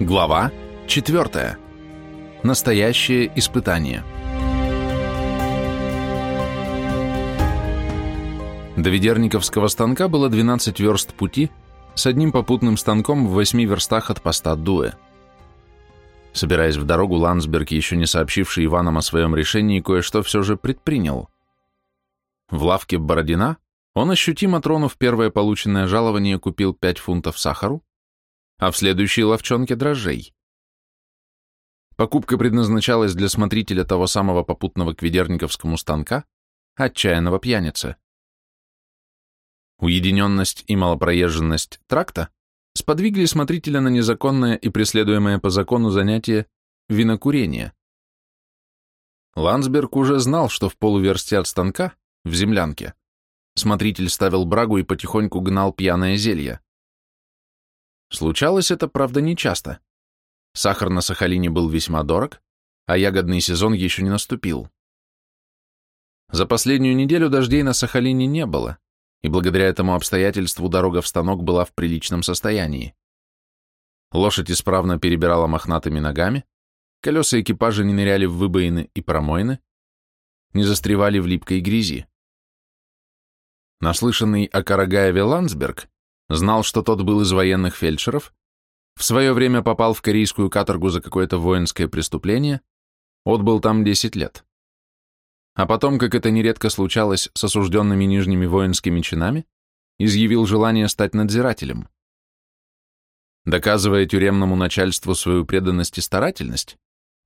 Глава 4. Настоящее испытание. До Ведерниковского станка было 12 верст пути с одним попутным станком в 8 верстах от поста Дуэ. Собираясь в дорогу, Ландсберг, еще не сообщивший Иванам о своем решении, кое-что все же предпринял. В лавке Бородина он, ощутимо тронув первое полученное жалование, купил 5 фунтов сахару, а в следующей ловчонке дрожжей. Покупка предназначалась для смотрителя того самого попутного к ведерниковскому станка, отчаянного пьяницы. Уединенность и малопроезженность тракта сподвигли смотрителя на незаконное и преследуемое по закону занятие винокурение. Ландсберг уже знал, что в полуверсте от станка, в землянке, смотритель ставил брагу и потихоньку гнал пьяное зелье. Случалось это, правда, нечасто. Сахар на Сахалине был весьма дорог, а ягодный сезон еще не наступил. За последнюю неделю дождей на Сахалине не было, и благодаря этому обстоятельству дорога в станок была в приличном состоянии. Лошадь исправно перебирала мохнатыми ногами, колеса экипажа не ныряли в выбоины и промоины, не застревали в липкой грязи. Наслышанный о Карагаеве Ландсберг Знал, что тот был из военных фельдшеров, в свое время попал в корейскую каторгу за какое-то воинское преступление, отбыл там 10 лет. А потом, как это нередко случалось с осужденными нижними воинскими чинами, изъявил желание стать надзирателем. Доказывая тюремному начальству свою преданность и старательность,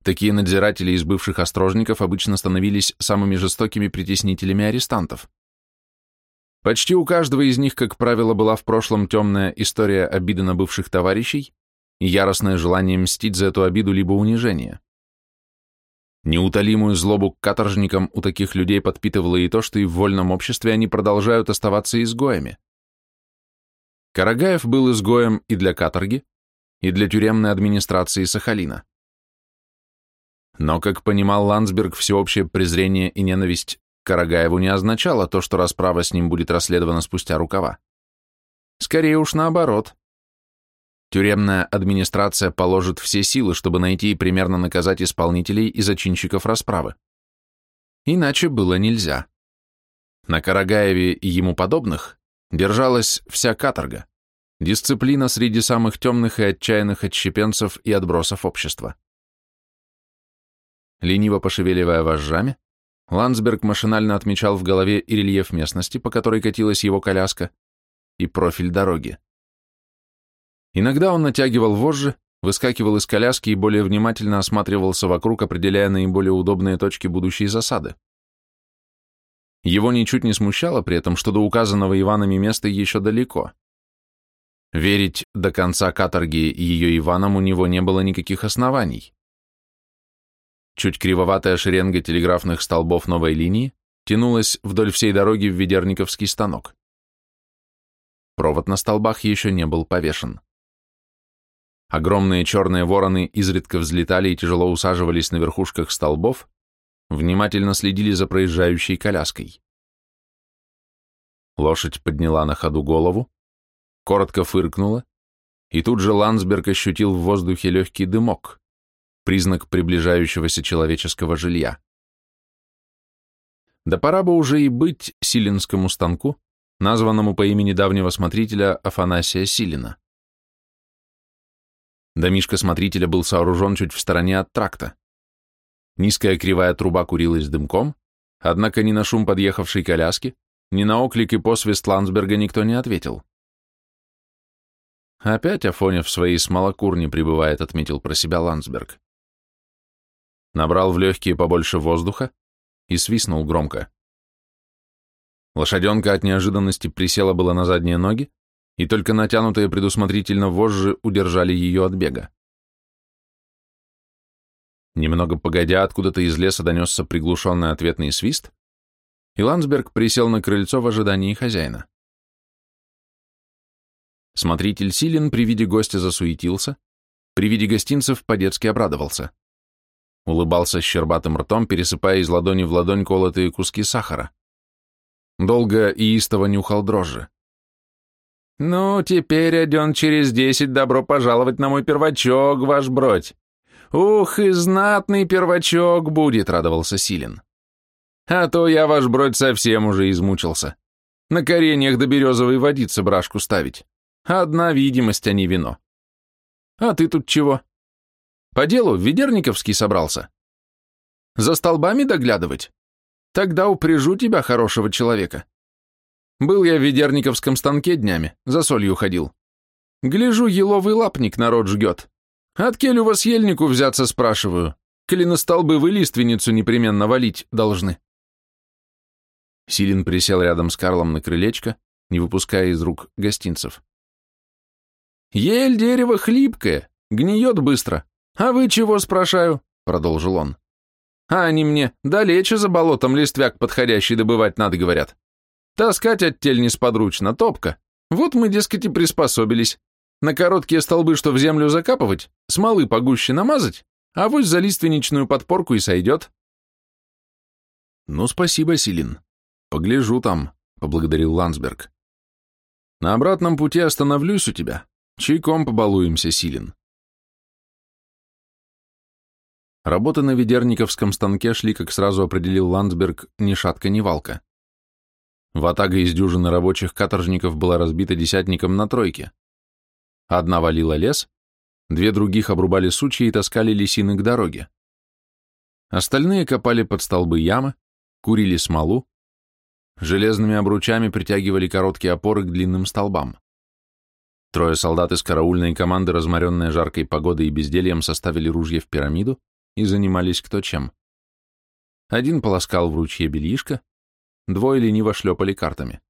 такие надзиратели из бывших острожников обычно становились самыми жестокими притеснителями арестантов. Почти у каждого из них, как правило, была в прошлом темная история обиды на бывших товарищей и яростное желание мстить за эту обиду либо унижение. Неутолимую злобу к каторжникам у таких людей подпитывало и то, что и в вольном обществе они продолжают оставаться изгоями. Карагаев был изгоем и для каторги, и для тюремной администрации Сахалина. Но, как понимал Ландсберг, всеобщее презрение и ненависть Карагаеву не означало то, что расправа с ним будет расследована спустя рукава. Скорее уж наоборот. Тюремная администрация положит все силы, чтобы найти и примерно наказать исполнителей и зачинщиков расправы. Иначе было нельзя. На Карагаеве и ему подобных держалась вся каторга, дисциплина среди самых темных и отчаянных отщепенцев и отбросов общества. Лениво пошевеливая вожжами, Ландсберг машинально отмечал в голове и рельеф местности, по которой катилась его коляска, и профиль дороги. Иногда он натягивал вожжи, выскакивал из коляски и более внимательно осматривался вокруг, определяя наиболее удобные точки будущей засады. Его ничуть не смущало при этом, что до указанного Иванами места еще далеко. Верить до конца каторги ее Иванам у него не было никаких оснований. Чуть кривоватая шеренга телеграфных столбов новой линии тянулась вдоль всей дороги в Ведерниковский станок. Провод на столбах еще не был повешен. Огромные черные вороны изредка взлетали и тяжело усаживались на верхушках столбов, внимательно следили за проезжающей коляской. Лошадь подняла на ходу голову, коротко фыркнула, и тут же Ландсберг ощутил в воздухе легкий дымок признак приближающегося человеческого жилья. Да пора бы уже и быть Силинскому станку, названному по имени давнего смотрителя Афанасия Силина. Домишко смотрителя был сооружен чуть в стороне от тракта. Низкая кривая труба курилась дымком, однако ни на шум подъехавшей коляски, ни на оклик и посвист Ландсберга никто не ответил. Опять Афоня в своей смолокурне пребывает, отметил про себя Ландсберг набрал в легкие побольше воздуха и свистнул громко. Лошаденка от неожиданности присела было на задние ноги, и только натянутые предусмотрительно вожжи удержали ее от бега. Немного погодя, откуда-то из леса донесся приглушенный ответный свист, и Ландсберг присел на крыльцо в ожидании хозяина. Смотритель Силин при виде гостя засуетился, при виде гостинцев по-детски обрадовался улыбался щербатым ртом, пересыпая из ладони в ладонь колотые куски сахара. Долго и истово нюхал дрожжи. Ну, теперь, один через десять, добро пожаловать на мой первачок, ваш бродь. Ух, и знатный первачок будет, радовался Силин. А то я, ваш бродь, совсем уже измучился. На кореньях до березовой водицы брашку ставить. Одна видимость, а не вино. А ты тут чего? По делу в Ведерниковский собрался? За столбами доглядывать? Тогда упряжу тебя, хорошего человека. Был я в Ведерниковском станке днями, за солью ходил. Гляжу, еловый лапник народ жгет. От кель у вас ельнику взяться, спрашиваю. Коли на столбы вы лиственницу непременно валить должны. Силин присел рядом с Карлом на крылечко, не выпуская из рук гостинцев. «Ель дерево хлипкое, гниет быстро. А вы чего, спрашиваю?» — продолжил он. «А они мне, далече за болотом листвяк подходящий добывать надо, говорят. Таскать оттель несподручно, топка. Вот мы, дескать, и приспособились. На короткие столбы, что в землю закапывать, смолы погуще намазать, а вось за лиственничную подпорку и сойдет». «Ну, спасибо, Силин. Погляжу там», — поблагодарил Ландсберг. «На обратном пути остановлюсь у тебя. Чайком побалуемся, Силин». Работы на ведерниковском станке шли, как сразу определил Ландсберг, ни шатка, ни валка. Ватага из дюжины рабочих каторжников была разбита десятником на тройке. Одна валила лес, две других обрубали сучья и таскали лисины к дороге. Остальные копали под столбы ямы, курили смолу, железными обручами притягивали короткие опоры к длинным столбам. Трое солдат из караульной команды, разморенные жаркой погодой и бездельем, составили ружья в пирамиду и занимались кто чем. Один полоскал в ручье бельишко, двое лениво шлепали картами.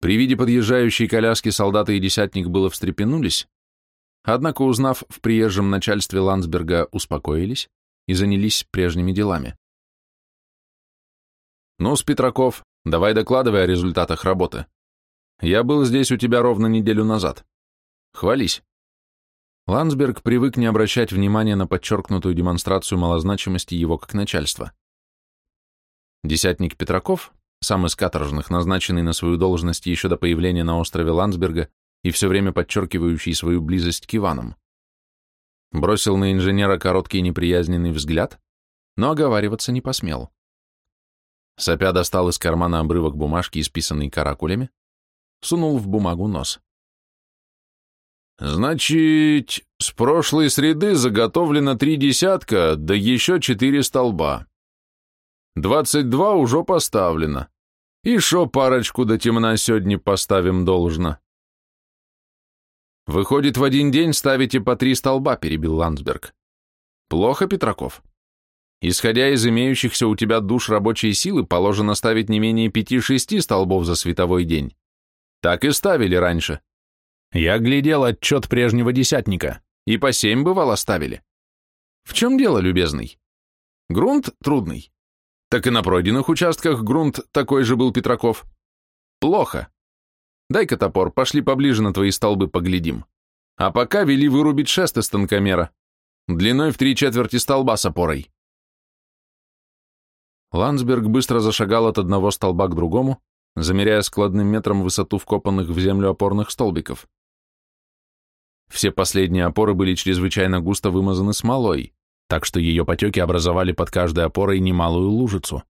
При виде подъезжающей коляски солдаты и десятник было встрепенулись, однако, узнав в приезжем начальстве Ландсберга, успокоились и занялись прежними делами. «Ну, Спитраков, давай докладывай о результатах работы. Я был здесь у тебя ровно неделю назад. Хвались». Ландсберг привык не обращать внимания на подчеркнутую демонстрацию малозначимости его как начальства. Десятник Петраков, сам из каторжных, назначенный на свою должность еще до появления на острове Ландсберга и все время подчеркивающий свою близость к Иванам. Бросил на инженера короткий неприязненный взгляд, но оговариваться не посмел. Сопя достал из кармана обрывок бумажки, исписанный каракулями, сунул в бумагу нос. «Значит, с прошлой среды заготовлено три десятка, да еще четыре столба. Двадцать два уже поставлено. И шо парочку до темна сегодня поставим должно. Выходит, в один день ставите по три столба, перебил Ландсберг. Плохо, Петраков? Исходя из имеющихся у тебя душ рабочей силы, положено ставить не менее пяти-шести столбов за световой день. Так и ставили раньше. Я глядел отчет прежнего десятника, и по семь бывало ставили. В чем дело, любезный? Грунт трудный. Так и на пройденных участках грунт такой же был Петраков. Плохо. Дай-ка топор, пошли поближе на твои столбы поглядим. А пока вели вырубить шест из тонкомера, длиной в три четверти столба с опорой. Ландсберг быстро зашагал от одного столба к другому, замеряя складным метром высоту вкопанных в землю опорных столбиков. Все последние опоры были чрезвычайно густо вымазаны смолой, так что ее потеки образовали под каждой опорой немалую лужицу.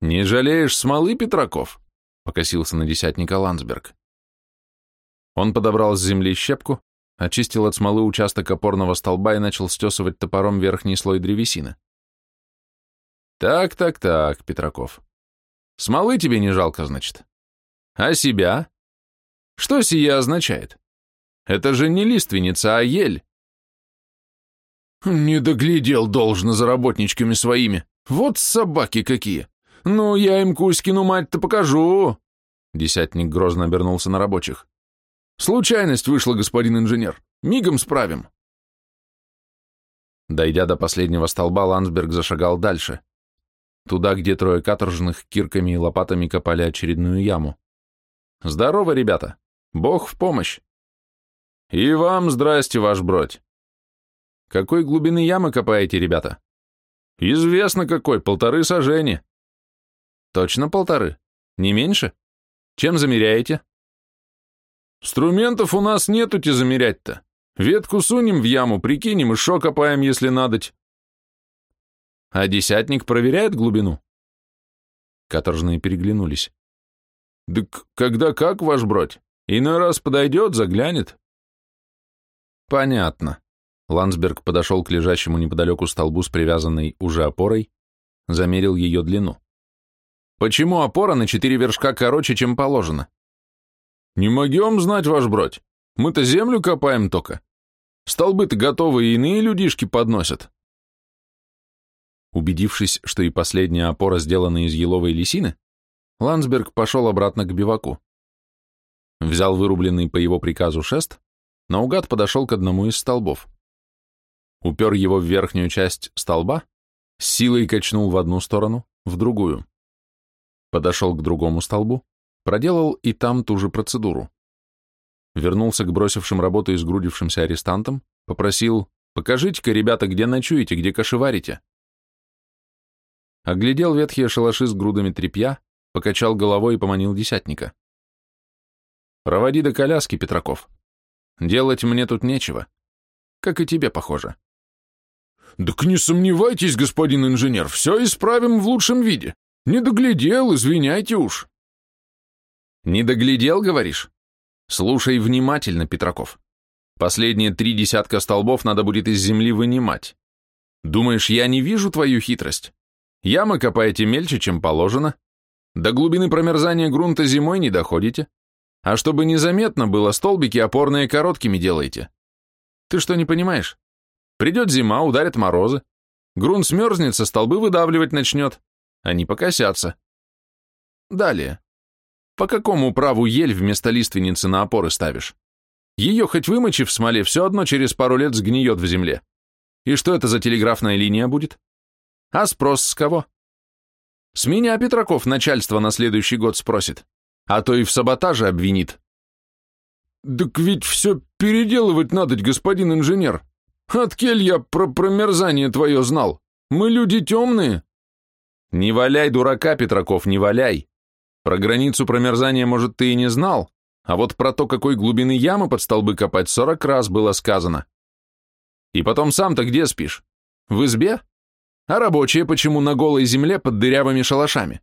«Не жалеешь смолы, Петраков?» — покосился на десятника Ландсберг. Он подобрал с земли щепку, очистил от смолы участок опорного столба и начал стесывать топором верхний слой древесины. «Так, так, так, Петраков. Смолы тебе не жалко, значит? А себя? Что сие означает? Это же не лиственница, а ель. Не доглядел должно за работничками своими. Вот собаки какие. Ну, я им Кузькину мать-то покажу. Десятник грозно обернулся на рабочих. Случайность вышла, господин инженер. Мигом справим. Дойдя до последнего столба, Ландсберг зашагал дальше. Туда, где трое каторжных кирками и лопатами копали очередную яму. Здорово, ребята. Бог в помощь. «И вам здрасте, ваш бродь!» «Какой глубины ямы копаете, ребята?» «Известно какой, полторы сажени». «Точно полторы? Не меньше? Чем замеряете? Инструментов у нас нету-те замерять-то. Ветку сунем в яму, прикинем и шо копаем, если надоть. А десятник проверяет глубину? Каторжные переглянулись. «Так когда как, ваш бродь? Иной раз подойдет, заглянет». «Понятно». Ландсберг подошел к лежащему неподалеку столбу с привязанной уже опорой, замерил ее длину. «Почему опора на четыре вершка короче, чем положено?» «Не могем знать, ваш бродь. Мы-то землю копаем только. Столбы-то готовы и иные людишки подносят». Убедившись, что и последняя опора сделана из еловой лисины, Ландсберг пошел обратно к биваку. Взял вырубленный по его приказу шест, наугад подошел к одному из столбов. Упер его в верхнюю часть столба, силой качнул в одну сторону, в другую. Подошел к другому столбу, проделал и там ту же процедуру. Вернулся к бросившим работу и сгрудившимся арестантам, попросил «Покажите-ка, ребята, где ночуете, где кошеварите?» Оглядел ветхие шалаши с грудами тряпья, покачал головой и поманил десятника. «Проводи до коляски, Петраков. Делать мне тут нечего. Как и тебе, похоже». «Так не сомневайтесь, господин инженер, все исправим в лучшем виде. Не доглядел, извиняйте уж». «Не доглядел, говоришь? Слушай внимательно, Петраков. Последние три десятка столбов надо будет из земли вынимать. Думаешь, я не вижу твою хитрость? Ямы копаете мельче, чем положено, до глубины промерзания грунта зимой не доходите. А чтобы незаметно было, столбики опорные короткими делаете. Ты что, не понимаешь? Придет зима, ударят морозы. Грунт смерзнется, столбы выдавливать начнет. Они покосятся. Далее. По какому праву ель вместо лиственницы на опоры ставишь? Ее хоть вымочи в смоле, все одно через пару лет сгниет в земле. И что это за телеграфная линия будет? А спрос с кого? С меня Петраков начальство на следующий год спросит, а то и в саботаже обвинит. Так ведь все переделывать надо, господин инженер. Откель я про промерзание твое знал. Мы люди темные. Не валяй дурака, Петраков, не валяй. Про границу промерзания, может, ты и не знал, а вот про то, какой глубины ямы под столбы копать, сорок раз было сказано. И потом сам-то где спишь? В избе? А рабочие почему на голой земле под дырявыми шалашами?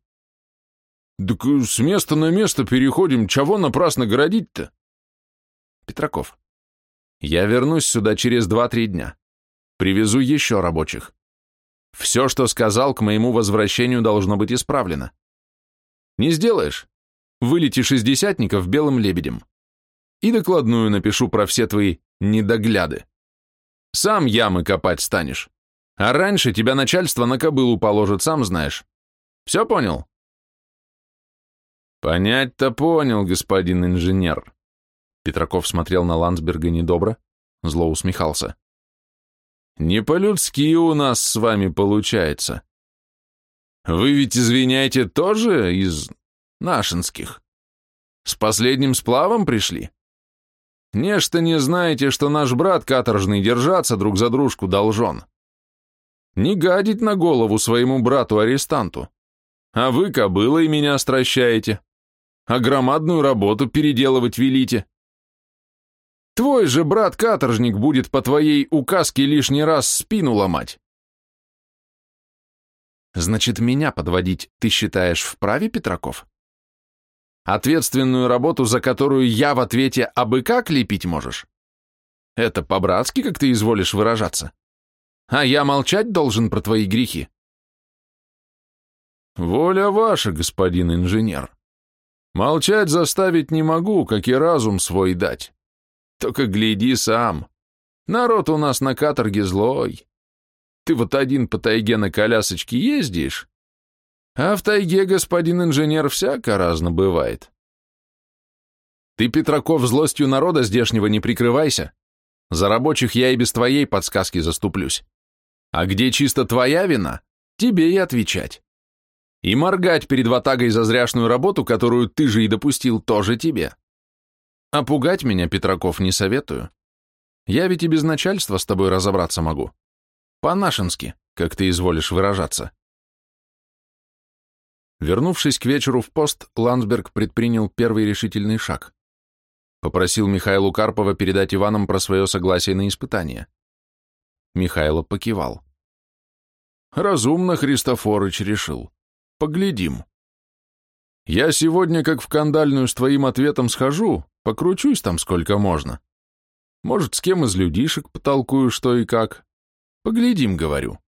Так с места на место переходим, чего напрасно городить-то? Петраков, я вернусь сюда через два-три дня. Привезу еще рабочих. Все, что сказал, к моему возвращению должно быть исправлено. Не сделаешь? Вылетишь из десятников белым лебедем. И докладную напишу про все твои недогляды. Сам ямы копать станешь. А раньше тебя начальство на кобылу положит, сам знаешь. Все понял? Понять-то понял, господин инженер. Петраков смотрел на Ландсберга недобро, зло усмехался. Не по-людски у нас с вами получается. Вы ведь, извиняйте, тоже из нашинских? С последним сплавом пришли? Нечто не знаете, что наш брат каторжный держаться друг за дружку должен не гадить на голову своему брату-арестанту. А вы кобылой меня стращаете, а громадную работу переделывать велите. Твой же брат-каторжник будет по твоей указке лишний раз спину ломать. Значит, меня подводить ты считаешь вправе, Петраков? Ответственную работу, за которую я в ответе абы как лепить можешь? Это по-братски, как ты изволишь выражаться? А я молчать должен про твои грехи. Воля ваша, господин инженер. Молчать заставить не могу, как и разум свой дать. Только гляди сам. Народ у нас на каторге злой. Ты вот один по тайге на колясочке ездишь, а в тайге, господин инженер, всяко разно бывает. Ты, Петраков, злостью народа здешнего не прикрывайся. За рабочих я и без твоей подсказки заступлюсь. А где чисто твоя вина, тебе и отвечать. И моргать перед ватагой за зряшную работу, которую ты же и допустил, тоже тебе. А пугать меня, Петраков, не советую. Я ведь и без начальства с тобой разобраться могу. По-нашенски, как ты изволишь выражаться. Вернувшись к вечеру в пост, Ландсберг предпринял первый решительный шаг. Попросил Михаилу Карпова передать Иванам про свое согласие на испытание. Михайло покивал. «Разумно Христофорыч решил. Поглядим. Я сегодня, как в кандальную с твоим ответом схожу, покручусь там сколько можно. Может, с кем из людишек потолкую, что и как. Поглядим, говорю».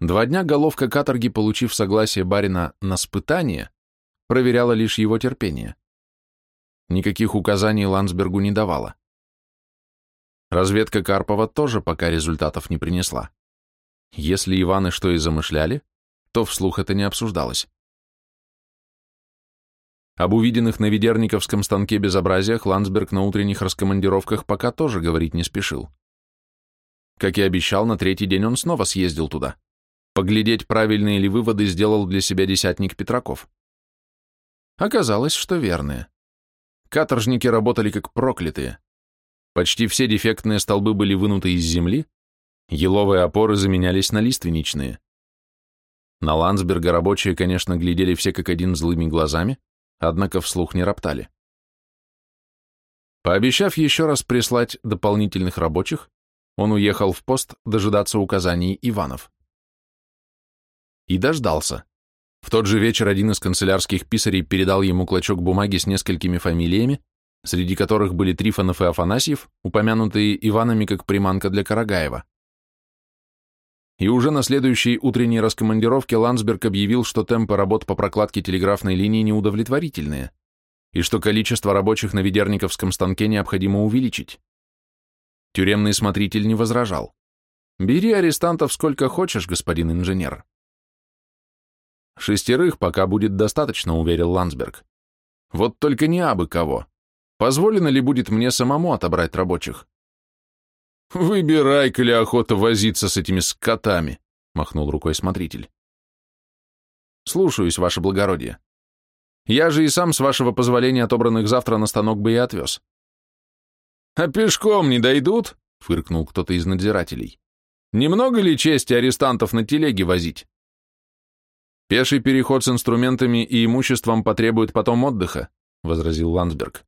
Два дня головка каторги, получив согласие барина на спытание, проверяла лишь его терпение. Никаких указаний Ландсбергу не давала. Разведка Карпова тоже пока результатов не принесла. Если Иваны что и замышляли, то вслух это не обсуждалось. Об увиденных на Ведерниковском станке безобразиях Ландсберг на утренних раскомандировках пока тоже говорить не спешил. Как и обещал, на третий день он снова съездил туда. Поглядеть, правильные ли выводы сделал для себя десятник Петраков. Оказалось, что верные. Каторжники работали как проклятые. Почти все дефектные столбы были вынуты из земли, еловые опоры заменялись на лиственничные. На Ландсберга рабочие, конечно, глядели все как один злыми глазами, однако вслух не роптали. Пообещав еще раз прислать дополнительных рабочих, он уехал в пост дожидаться указаний Иванов. И дождался. В тот же вечер один из канцелярских писарей передал ему клочок бумаги с несколькими фамилиями, среди которых были Трифонов и Афанасьев, упомянутые Иванами как приманка для Карагаева. И уже на следующей утренней раскомандировке Ландсберг объявил, что темпы работ по прокладке телеграфной линии неудовлетворительные, и что количество рабочих на Ведерниковском станке необходимо увеличить. Тюремный смотритель не возражал. «Бери арестантов сколько хочешь, господин инженер». Шестерых пока будет достаточно, уверил Ландсберг. Вот только не абы кого. Позволено ли будет мне самому отобрать рабочих? Выбирай, коли охота возиться с этими скотами, махнул рукой смотритель. Слушаюсь, ваше благородие. Я же и сам, с вашего позволения, отобранных завтра на станок бы и отвез. А пешком не дойдут? Фыркнул кто-то из надзирателей. Немного ли чести арестантов на телеге возить? Пеший переход с инструментами и имуществом потребует потом отдыха, возразил Ландсберг.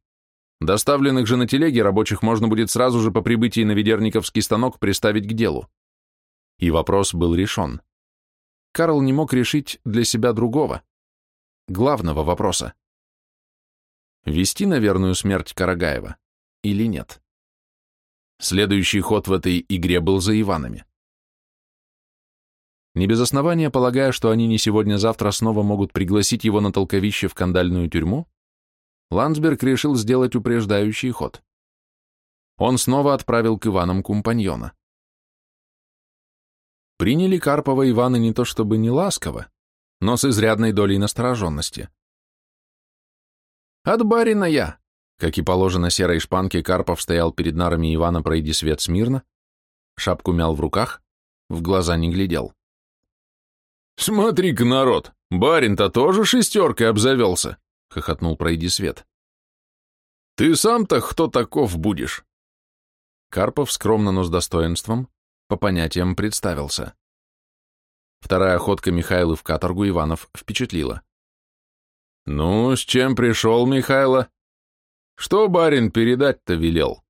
Доставленных же на телеге рабочих можно будет сразу же по прибытии на Ведерниковский станок приставить к делу. И вопрос был решен. Карл не мог решить для себя другого, главного вопроса. Вести на верную смерть Карагаева или нет? Следующий ход в этой игре был за Иванами. Не без основания полагая, что они не сегодня-завтра снова могут пригласить его на толковище в кандальную тюрьму, Ландсберг решил сделать упреждающий ход. Он снова отправил к Иванам компаньона. Приняли Карпова Иваны не то чтобы не ласково, но с изрядной долей настороженности. «От барина я!» Как и положено серой шпанке, Карпов стоял перед нарами Ивана «Пройди свет смирно», шапку мял в руках, в глаза не глядел. «Смотри-ка, народ, барин-то тоже шестеркой обзавелся!» — хохотнул пройди свет. «Ты сам-то кто таков будешь?» Карпов скромно, но с достоинством, по понятиям представился. Вторая охотка Михайла в каторгу Иванов впечатлила. «Ну, с чем пришел, Михайло? Что барин передать-то велел?»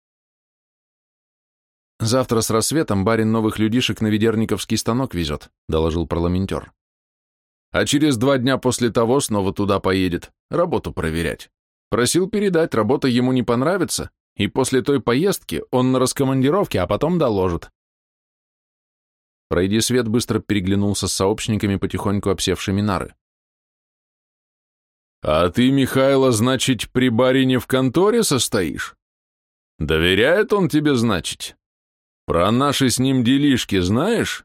«Завтра с рассветом барин новых людишек на Ведерниковский станок везет», — доложил парламентер. «А через два дня после того снова туда поедет, работу проверять. Просил передать, работа ему не понравится, и после той поездки он на раскомандировке, а потом доложит». Пройди свет быстро переглянулся с сообщниками, потихоньку обсевшими нары. «А ты, Михайло, значит, при барине в конторе состоишь? Доверяет он тебе, значит?» Про наши с ним делишки знаешь?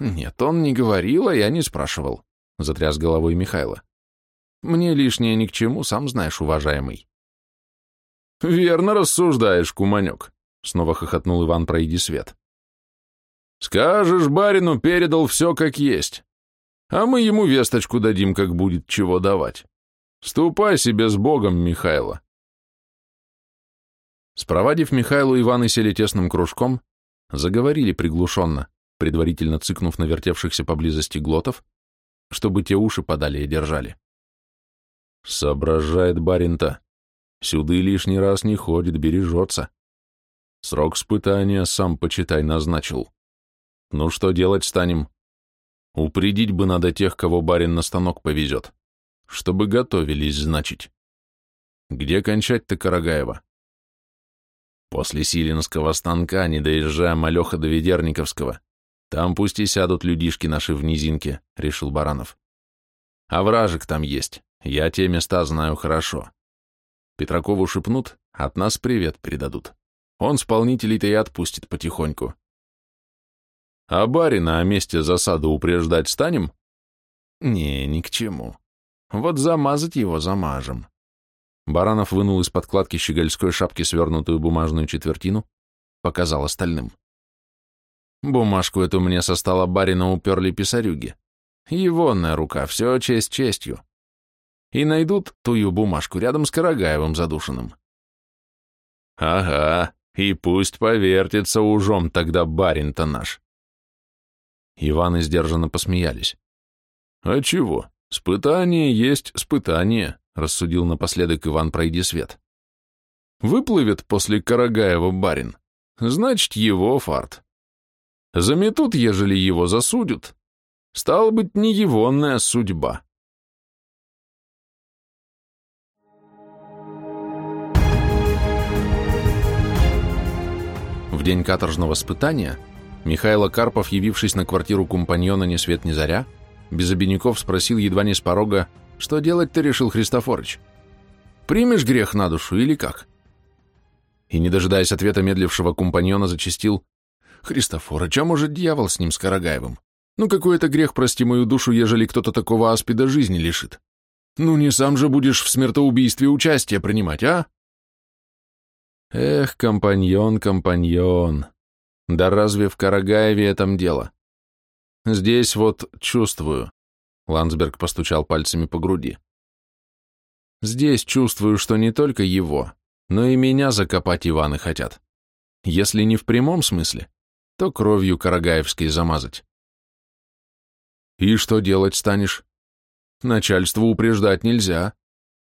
Нет, он не говорил, а я не спрашивал, затряс головой Михайло. Мне лишнее ни к чему, сам знаешь, уважаемый. Верно рассуждаешь, куманек, снова хохотнул Иван Пройди свет. Скажешь, барину передал все как есть, а мы ему весточку дадим, как будет чего давать. Ступай себе с Богом, Михайло. Спровадив Михайлу, Иваны сели тесным кружком, заговорили приглушенно, предварительно цыкнув на вертевшихся поблизости глотов, чтобы те уши подали и держали. Соображает барин-то. Сюды лишний раз не ходит, бережется. Срок испытания сам, почитай, назначил. Ну что делать станем? Упредить бы надо тех, кого барин на станок повезет. Чтобы готовились, значит. Где кончать-то Карагаева? После Силинского станка, не доезжая Малеха до Ведерниковского, там пусть и сядут людишки наши в низинке, решил Баранов. А вражек там есть, я те места знаю хорошо. Петракову шепнут, от нас привет передадут. Он исполнителей-то и отпустит потихоньку. А барина о месте засады упреждать станем? Не, ни к чему. Вот замазать его замажем. Баранов вынул из подкладки щегольской шапки свернутую бумажную четвертину, показал остальным. Бумажку эту мне со стола барина уперли писарюги. Егонная рука, все честь честью. И найдут тую бумажку рядом с Карагаевым задушенным. Ага, и пусть повертится ужом тогда барин-то наш. Иван и сдержанно посмеялись. А чего? Спытание есть спытание, рассудил напоследок Иван, пройди свет. Выплывет после Карагаева барин, значит, его фарт. Заметут, ежели его засудят. Стало быть, не егонная судьба. В день каторжного испытания Михайло Карпов, явившись на квартиру компаньона ни свет ни заря, без обиняков спросил едва не с порога, что делать-то решил Христофорыч? Примешь грех на душу или как? И, не дожидаясь ответа медлившего компаньона, зачастил, Христофорыч, а может, дьявол с ним, с Карагаевым? Ну, какой это грех, прости мою душу, ежели кто-то такого аспида жизни лишит? Ну, не сам же будешь в смертоубийстве участие принимать, а? Эх, компаньон, компаньон, да разве в Карагаеве этом дело? Здесь вот чувствую. Ландсберг постучал пальцами по груди. Здесь чувствую, что не только его, но и меня закопать Иваны хотят. Если не в прямом смысле, то кровью Карагаевской замазать. И что делать станешь? Начальству упреждать нельзя.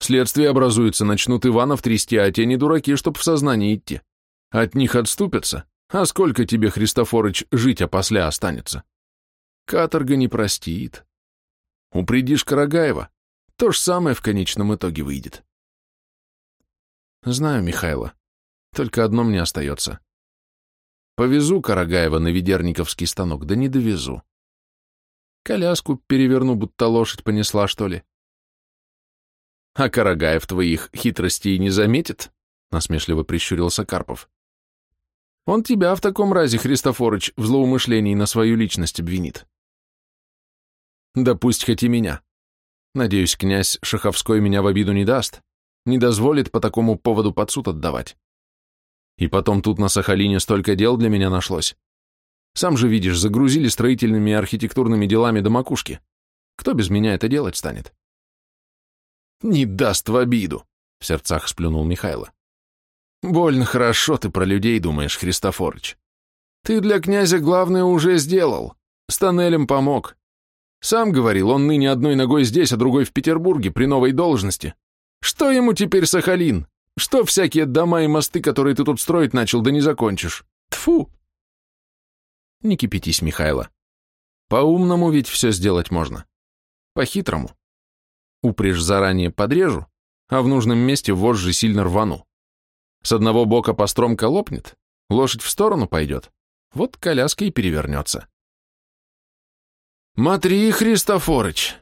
Следствие образуется, начнут Иванов трясти, а те не дураки, чтоб в сознание идти. От них отступятся, а сколько тебе, Христофорыч, жить опосля останется? Каторга не простит. Упредишь Карагаева, то же самое в конечном итоге выйдет. Знаю, Михайло, только одно мне остается. Повезу Карагаева на ведерниковский станок, да не довезу. Коляску переверну, будто лошадь понесла, что ли. А Карагаев твоих хитростей не заметит? Насмешливо прищурился Карпов. Он тебя в таком разе, Христофорыч, в злоумышлении на свою личность обвинит. Да пусть хоть и меня. Надеюсь, князь Шаховской меня в обиду не даст, не дозволит по такому поводу под суд отдавать. И потом тут на Сахалине столько дел для меня нашлось. Сам же видишь, загрузили строительными и архитектурными делами до макушки. Кто без меня это делать станет? Не даст в обиду, в сердцах сплюнул Михайло. Больно хорошо ты про людей думаешь, Христофорыч. Ты для князя главное уже сделал. С тоннелем помог. Сам говорил, он ныне одной ногой здесь, а другой в Петербурге при новой должности. Что ему теперь Сахалин? Что всякие дома и мосты, которые ты тут строить начал, да не закончишь? Тфу. Не кипятись, Михайло. По-умному ведь все сделать можно. По-хитрому. Упрежь заранее подрежу, а в нужном месте вожжи сильно рвану. С одного бока постромка лопнет, лошадь в сторону пойдет, вот коляска и перевернется. «Матри, Христофорыч,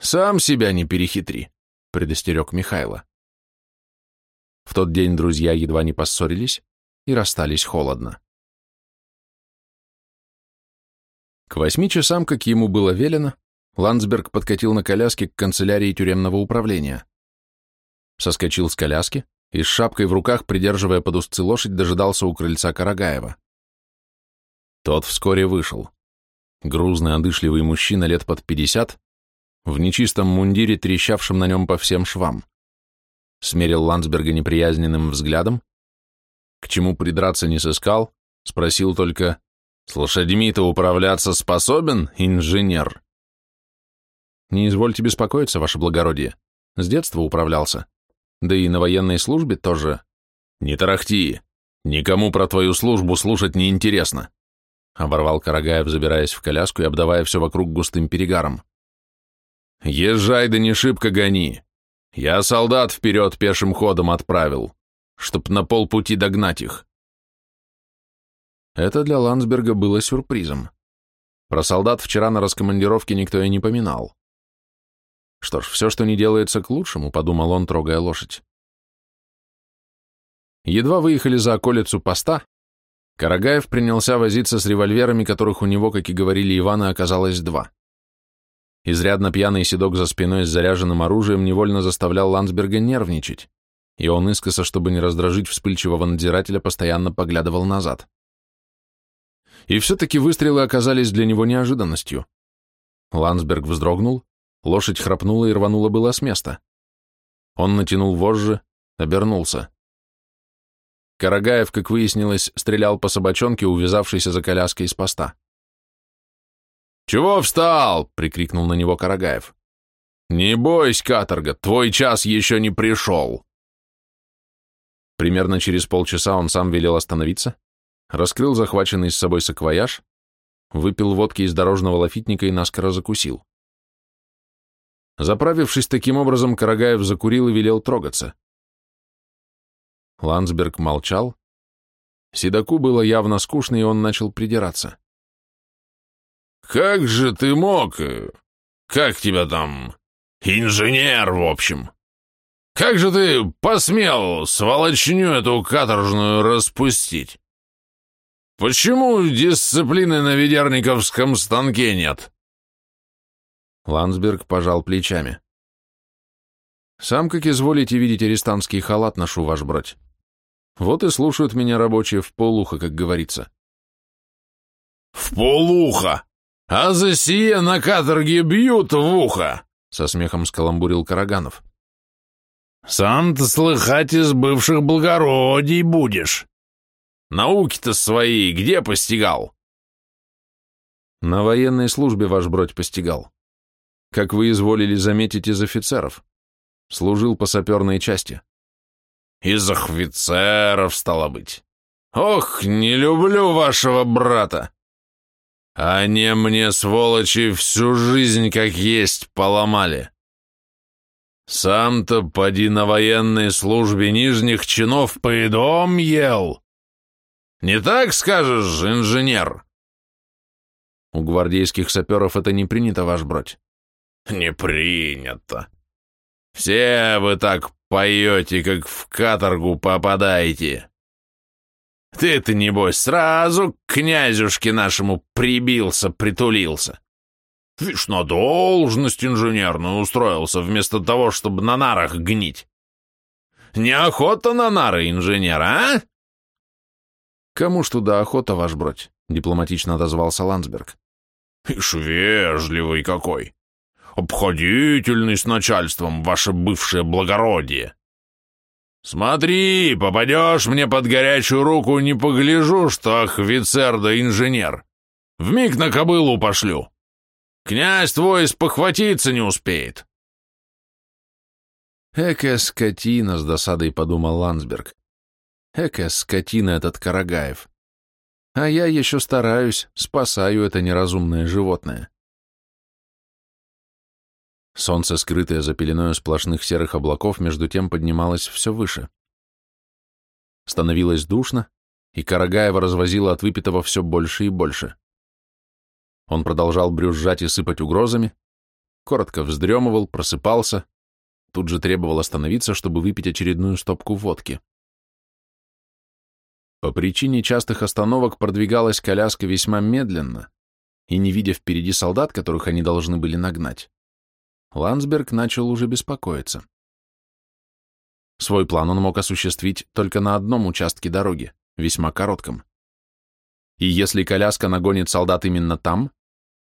сам себя не перехитри», — предостерег Михайло. В тот день друзья едва не поссорились и расстались холодно. К восьми часам, как ему было велено, Ландсберг подкатил на коляске к канцелярии тюремного управления. Соскочил с коляски и с шапкой в руках, придерживая под узцы лошадь, дожидался у крыльца Карагаева. Тот вскоре вышел. Грузный, одышливый мужчина лет под пятьдесят, в нечистом мундире, трещавшем на нем по всем швам смерил Ландсберга неприязненным взглядом, к чему придраться не сыскал, спросил только, «С лошадьми-то управляться способен, инженер?» Не извольте беспокоиться, ваше благородие. С детства управлялся. Да и на военной службе тоже. Не тарахти. Никому про твою службу слушать не интересно. Оборвал Карагаев, забираясь в коляску и обдавая все вокруг густым перегаром. Езжай да не шибко гони. Я солдат вперед пешим ходом отправил, чтоб на полпути догнать их. Это для Ландсберга было сюрпризом. Про солдат вчера на раскомандировке никто и не поминал. Что ж, все, что не делается к лучшему, подумал он, трогая лошадь. Едва выехали за околицу поста, Карагаев принялся возиться с револьверами, которых у него, как и говорили Ивана, оказалось два. Изрядно пьяный седок за спиной с заряженным оружием невольно заставлял Ландсберга нервничать, и он искоса, чтобы не раздражить вспыльчивого надзирателя, постоянно поглядывал назад. И все-таки выстрелы оказались для него неожиданностью. Ландсберг вздрогнул, лошадь храпнула и рванула было с места. Он натянул вожжи, обернулся. Карагаев, как выяснилось, стрелял по собачонке, увязавшейся за коляской из поста. «Чего встал?» — прикрикнул на него Карагаев. «Не бойся, каторга, твой час еще не пришел!» Примерно через полчаса он сам велел остановиться, раскрыл захваченный с собой саквояж, выпил водки из дорожного лафитника и наскоро закусил. Заправившись таким образом, Карагаев закурил и велел трогаться. Ландсберг молчал. Седаку было явно скучно, и он начал придираться. «Как же ты мог? Как тебя там? Инженер, в общем. Как же ты посмел сволочню эту каторжную распустить? Почему дисциплины на ведерниковском станке нет?» Ландсберг пожал плечами. «Сам, как изволите видеть, арестантский халат ношу, ваш брать. Вот и слушают меня рабочие в полухо, как говорится». «В полухо! А за сие на каторге бьют в ухо!» — со смехом скаламбурил Караганов. «Сам-то слыхать из бывших благородий будешь. Науки-то свои где постигал?» «На военной службе ваш бродь постигал как вы изволили заметить, из офицеров. Служил по саперной части. Из офицеров, стало быть. Ох, не люблю вашего брата. Они мне, сволочи, всю жизнь как есть поломали. Сам-то поди на военной службе нижних чинов поедом ел. Не так скажешь, инженер? У гвардейских саперов это не принято, ваш бродь. Не принято. Все вы так поете, как в каторгу попадаете. Ты-то, небось, сразу к князюшке нашему прибился, притулился. Вишь, на должность инженерную устроился, вместо того, чтобы на нарах гнить. Неохота на нары инженера, а? Кому ж туда охота, ваш бродь? Дипломатично отозвался Ландсберг. Ишь, вежливый какой обходительный с начальством, ваше бывшее благородие. Смотри, попадешь мне под горячую руку, не погляжу, что офицер да инженер. Вмиг на кобылу пошлю. Князь твой спохватиться не успеет. Экая скотина, с досадой подумал Ландсберг. Экая скотина этот Карагаев. А я еще стараюсь, спасаю это неразумное животное. Солнце, скрытое за пеленою сплошных серых облаков, между тем поднималось все выше. Становилось душно, и Карагаева развозило от выпитого все больше и больше. Он продолжал брюзжать и сыпать угрозами, коротко вздремывал, просыпался, тут же требовал остановиться, чтобы выпить очередную стопку водки. По причине частых остановок продвигалась коляска весьма медленно, и, не видя впереди солдат, которых они должны были нагнать, Ландсберг начал уже беспокоиться. Свой план он мог осуществить только на одном участке дороги, весьма коротком. И если коляска нагонит солдат именно там,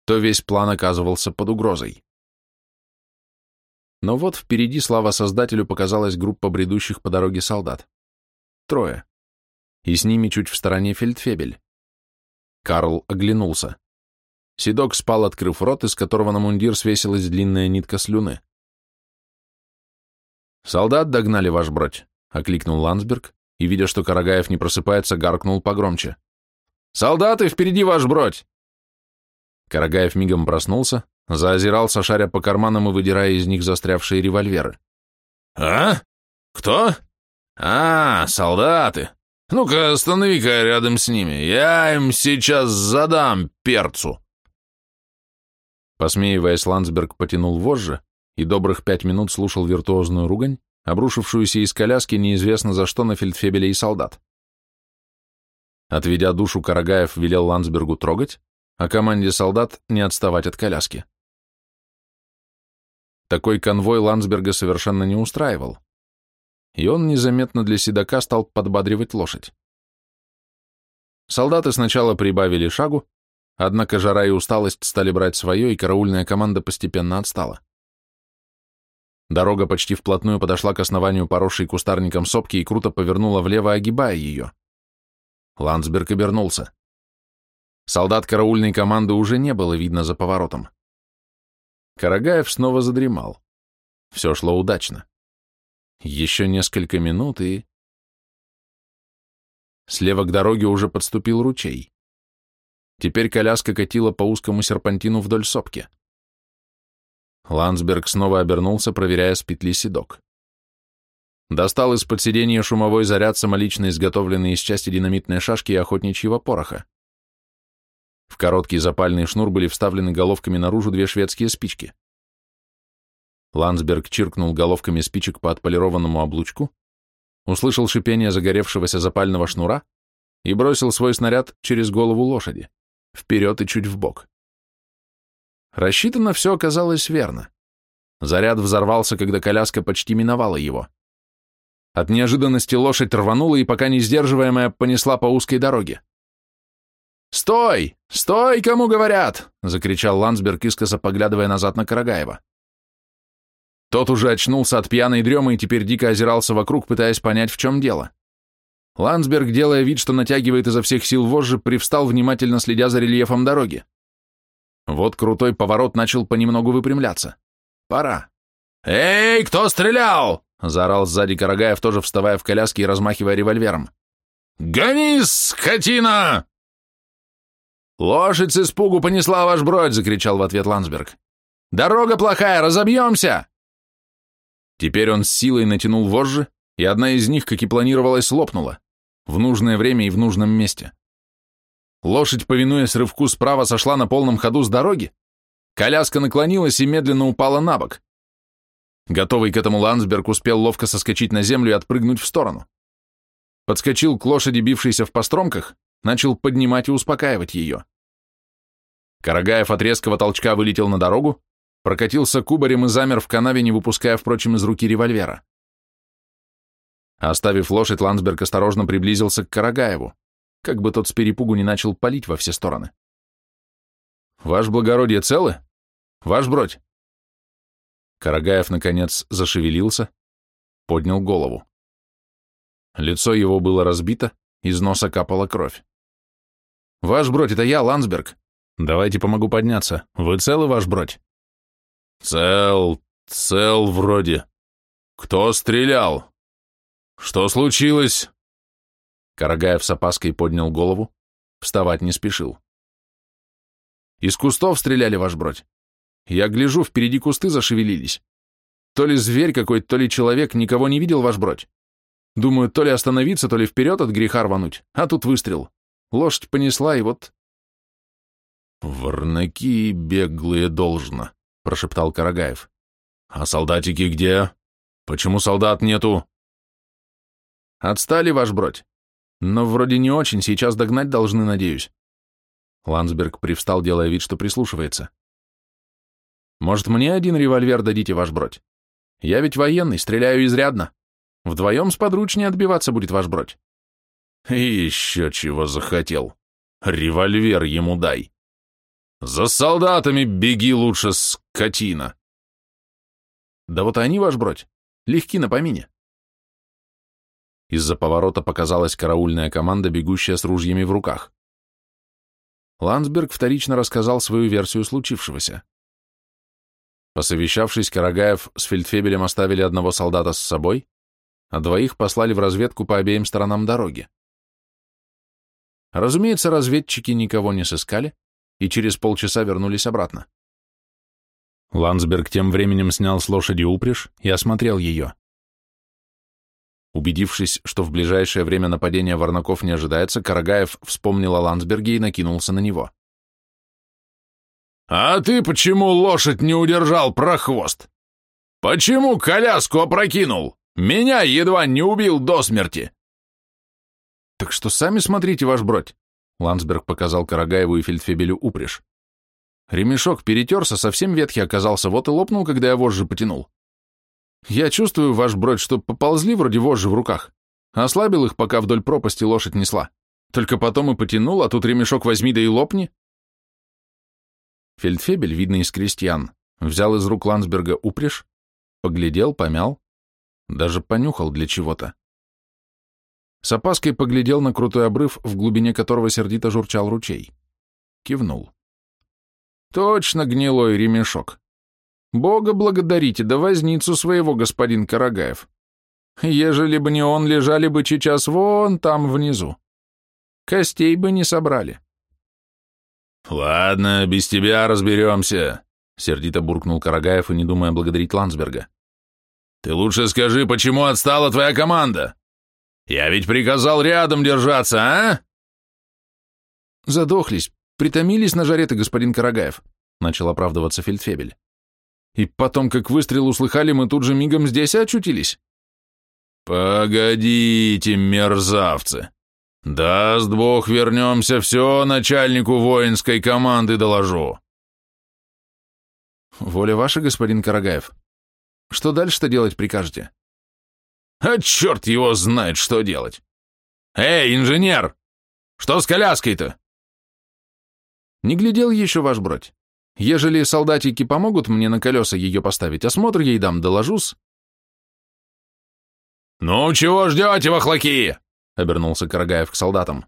то весь план оказывался под угрозой. Но вот впереди, слава Создателю, показалась группа бредущих по дороге солдат. Трое. И с ними чуть в стороне фельдфебель. Карл оглянулся. Седок спал, открыв рот, из которого на мундир свесилась длинная нитка слюны. «Солдат догнали, ваш бродь», — окликнул Ландсберг, и, видя, что Карагаев не просыпается, гаркнул погромче. «Солдаты, впереди ваш бродь!» Карагаев мигом проснулся, заозирался, шаря по карманам и выдирая из них застрявшие револьверы. «А? Кто? А, солдаты! Ну-ка, останови-ка рядом с ними, я им сейчас задам перцу!» Посмеиваясь, Ландсберг потянул вожжи и добрых пять минут слушал виртуозную ругань, обрушившуюся из коляски неизвестно за что на фельдфебеля и солдат. Отведя душу, Карагаев велел Ландсбергу трогать, а команде солдат не отставать от коляски. Такой конвой Ландсберга совершенно не устраивал, и он незаметно для седока стал подбадривать лошадь. Солдаты сначала прибавили шагу, Однако жара и усталость стали брать свое, и караульная команда постепенно отстала. Дорога почти вплотную подошла к основанию поросшей кустарником сопки и круто повернула влево, огибая ее. Ландсберг обернулся. Солдат караульной команды уже не было видно за поворотом. Карагаев снова задремал. Все шло удачно. Еще несколько минут и... Слева к дороге уже подступил ручей. Теперь коляска катила по узкому серпантину вдоль сопки. Ландсберг снова обернулся, проверяя, спит ли седок. Достал из-под сиденья шумовой заряд, самолично изготовленный из части динамитной шашки и охотничьего пороха. В короткий запальный шнур были вставлены головками наружу две шведские спички. Ландсберг чиркнул головками спичек по отполированному облучку, услышал шипение загоревшегося запального шнура и бросил свой снаряд через голову лошади вперед и чуть вбок. Рассчитано все оказалось верно. Заряд взорвался, когда коляска почти миновала его. От неожиданности лошадь рванула и, пока не сдерживаемая, понесла по узкой дороге. «Стой! Стой, кому говорят!» — закричал Ландсберг, искоса поглядывая назад на Карагаева. Тот уже очнулся от пьяной дремы и теперь дико озирался вокруг, пытаясь понять, в чем дело. Ландсберг, делая вид, что натягивает изо всех сил вожжи, привстал, внимательно следя за рельефом дороги. Вот крутой поворот начал понемногу выпрямляться. Пора. «Эй, кто стрелял?» — заорал сзади Карагаев, тоже вставая в коляске и размахивая револьвером. «Гони, скотина!» «Лошадь с испугу понесла ваш бродь!» — закричал в ответ Ландсберг. «Дорога плохая, разобьемся!» Теперь он с силой натянул вожжи, и одна из них, как и планировалось, лопнула в нужное время и в нужном месте. Лошадь, повинуясь рывку справа, сошла на полном ходу с дороги. Коляска наклонилась и медленно упала на бок. Готовый к этому Ландсберг успел ловко соскочить на землю и отпрыгнуть в сторону. Подскочил к лошади, бившейся в постромках, начал поднимать и успокаивать ее. Карагаев от резкого толчка вылетел на дорогу, прокатился кубарем и замер в канаве, не выпуская, впрочем, из руки револьвера. Оставив лошадь, Ландсберг осторожно приблизился к Карагаеву, как бы тот с перепугу не начал палить во все стороны. «Ваш благородие целы? Ваш бродь?» Карагаев, наконец, зашевелился, поднял голову. Лицо его было разбито, из носа капала кровь. «Ваш бродь, это я, Ландсберг. Давайте помогу подняться. Вы целы, ваш бродь?» «Цел, цел вроде. Кто стрелял?» «Что случилось?» Карагаев с опаской поднял голову, вставать не спешил. «Из кустов стреляли, ваш бродь. Я гляжу, впереди кусты зашевелились. То ли зверь какой-то, то ли человек, никого не видел, ваш бродь. Думаю, то ли остановиться, то ли вперед от греха рвануть, а тут выстрел. Лошадь понесла, и вот...» «Ворнаки беглые должно», — прошептал Карагаев. «А солдатики где? Почему солдат нету?» Отстали, ваш бродь. Но вроде не очень, сейчас догнать должны, надеюсь. Ландсберг привстал, делая вид, что прислушивается. Может, мне один револьвер дадите, ваш бродь? Я ведь военный, стреляю изрядно. Вдвоем с подручнее отбиваться будет ваш бродь. Еще чего захотел. Револьвер ему дай. За солдатами беги лучше, скотина. Да вот они, ваш бродь, легки на помине. Из-за поворота показалась караульная команда, бегущая с ружьями в руках. Ландсберг вторично рассказал свою версию случившегося. Посовещавшись, Карагаев с фельдфебелем оставили одного солдата с собой, а двоих послали в разведку по обеим сторонам дороги. Разумеется, разведчики никого не сыскали и через полчаса вернулись обратно. Ландсберг тем временем снял с лошади упряжь и осмотрел ее. Убедившись, что в ближайшее время нападения Варнаков не ожидается, Карагаев вспомнил о Ландсберге и накинулся на него. «А ты почему лошадь не удержал, прохвост? Почему коляску опрокинул? Меня едва не убил до смерти!» «Так что сами смотрите, ваш бродь!» Ландсберг показал Карагаеву и Фельдфебелю упряжь. Ремешок перетерся, совсем ветхий оказался, вот и лопнул, когда я вожжи потянул. Я чувствую, ваш бродь, что поползли вроде вожжи в руках. Ослабил их, пока вдоль пропасти лошадь несла. Только потом и потянул, а тут ремешок возьми да и лопни. Фельдфебель, видный из крестьян, взял из рук Ландсберга упряжь, поглядел, помял, даже понюхал для чего-то. С опаской поглядел на крутой обрыв, в глубине которого сердито журчал ручей. Кивнул. Точно гнилой ремешок. Бога благодарите, да возницу своего, господин Карагаев. Ежели бы не он, лежали бы сейчас вон там внизу. Костей бы не собрали. «Ладно, без тебя разберемся», — сердито буркнул Карагаев и не думая благодарить Ландсберга. «Ты лучше скажи, почему отстала твоя команда? Я ведь приказал рядом держаться, а?» «Задохлись, притомились на жаре-то, господин Карагаев», — начал оправдываться Фельдфебель. «И потом, как выстрел услыхали, мы тут же мигом здесь очутились». «Погодите, мерзавцы!» Даст Бог, вернемся, все начальнику воинской команды доложу. Воля ваша, господин Карагаев. Что дальше-то делать прикажете? А черт его знает, что делать. Эй, инженер! Что с коляской-то? Не глядел еще ваш бродь. Ежели солдатики помогут мне на колеса ее поставить, осмотр ей дам, доложусь. Ну, чего ждете, вахлаки? — обернулся Карагаев к солдатам.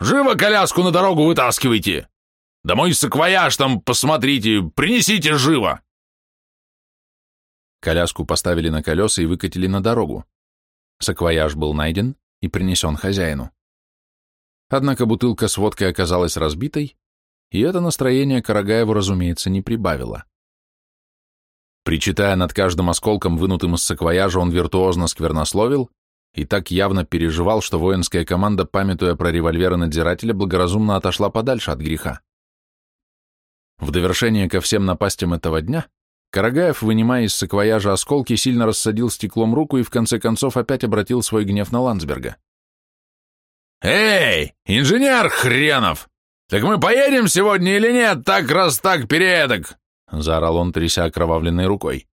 «Живо коляску на дорогу вытаскивайте! Да саквояж там, посмотрите, принесите живо!» Коляску поставили на колеса и выкатили на дорогу. Саквояж был найден и принесен хозяину. Однако бутылка с водкой оказалась разбитой, и это настроение Карагаеву, разумеется, не прибавило. Причитая над каждым осколком, вынутым из саквояжа, он виртуозно сквернословил, и так явно переживал, что воинская команда, памятуя про револьверы надзирателя, благоразумно отошла подальше от греха. В довершение ко всем напастям этого дня, Карагаев, вынимая из саквояжа осколки, сильно рассадил стеклом руку и в конце концов опять обратил свой гнев на Ландсберга. «Эй, инженер хренов! Так мы поедем сегодня или нет, так раз так передок!» — заорал он, тряся окровавленной рукой.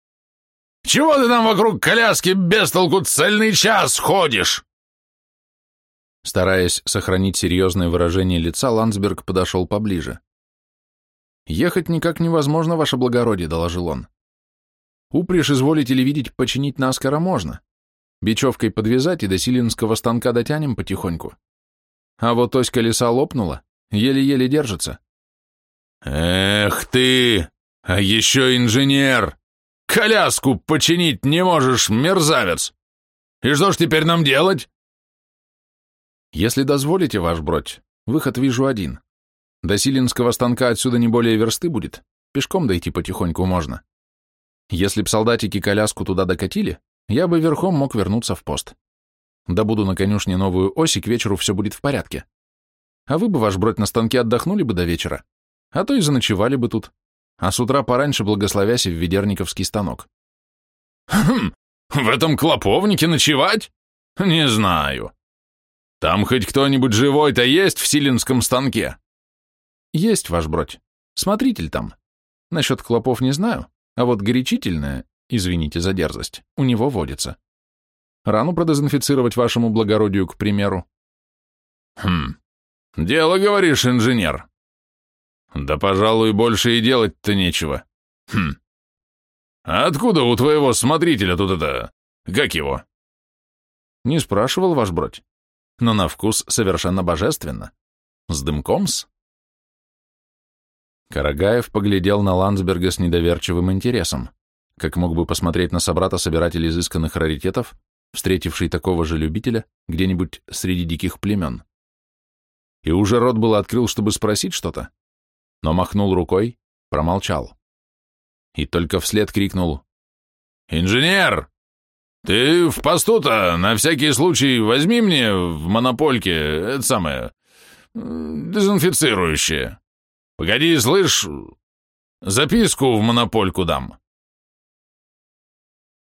Чего ты там вокруг коляски без толку цельный час ходишь?» Стараясь сохранить серьезное выражение лица, Ландсберг подошел поближе. «Ехать никак невозможно, ваше благородие», — доложил он. «Упряжь, изволите ли видеть, починить наскоро можно. Бечевкой подвязать и до силинского станка дотянем потихоньку. А вот ось колеса лопнула, еле-еле держится». «Эх ты! А еще инженер!» Коляску починить не можешь, мерзавец! И что ж теперь нам делать?» «Если дозволите, ваш бродь, выход вижу один. До Силинского станка отсюда не более версты будет, пешком дойти потихоньку можно. Если б солдатики коляску туда докатили, я бы верхом мог вернуться в пост. Добуду на конюшне новую ось, и к вечеру все будет в порядке. А вы бы, ваш бродь, на станке отдохнули бы до вечера, а то и заночевали бы тут, а с утра пораньше благословясь в ведерниковский станок. «Хм, в этом клоповнике ночевать? Не знаю. Там хоть кто-нибудь живой-то есть в силинском станке?» «Есть, ваш бродь. Смотритель там. Насчет клопов не знаю, а вот горячительное, извините за дерзость, у него водится. Рану продезинфицировать вашему благородию, к примеру». «Хм, дело, говоришь, инженер. Да, пожалуй, больше и делать-то нечего. Хм. А откуда у твоего смотрителя тут это... Как его? Не спрашивал ваш бродь, но на вкус совершенно божественно. С дымком-с. Карагаев поглядел на Ландсберга с недоверчивым интересом, как мог бы посмотреть на собрата-собирателя изысканных раритетов, встретивший такого же любителя где-нибудь среди диких племен. И уже рот был открыл, чтобы спросить что-то, но махнул рукой, промолчал. И только вслед крикнул «Инженер! Ты в посту-то на всякий случай возьми мне в монопольке это самое, дезинфицирующее. Погоди, слышь, записку в монопольку дам».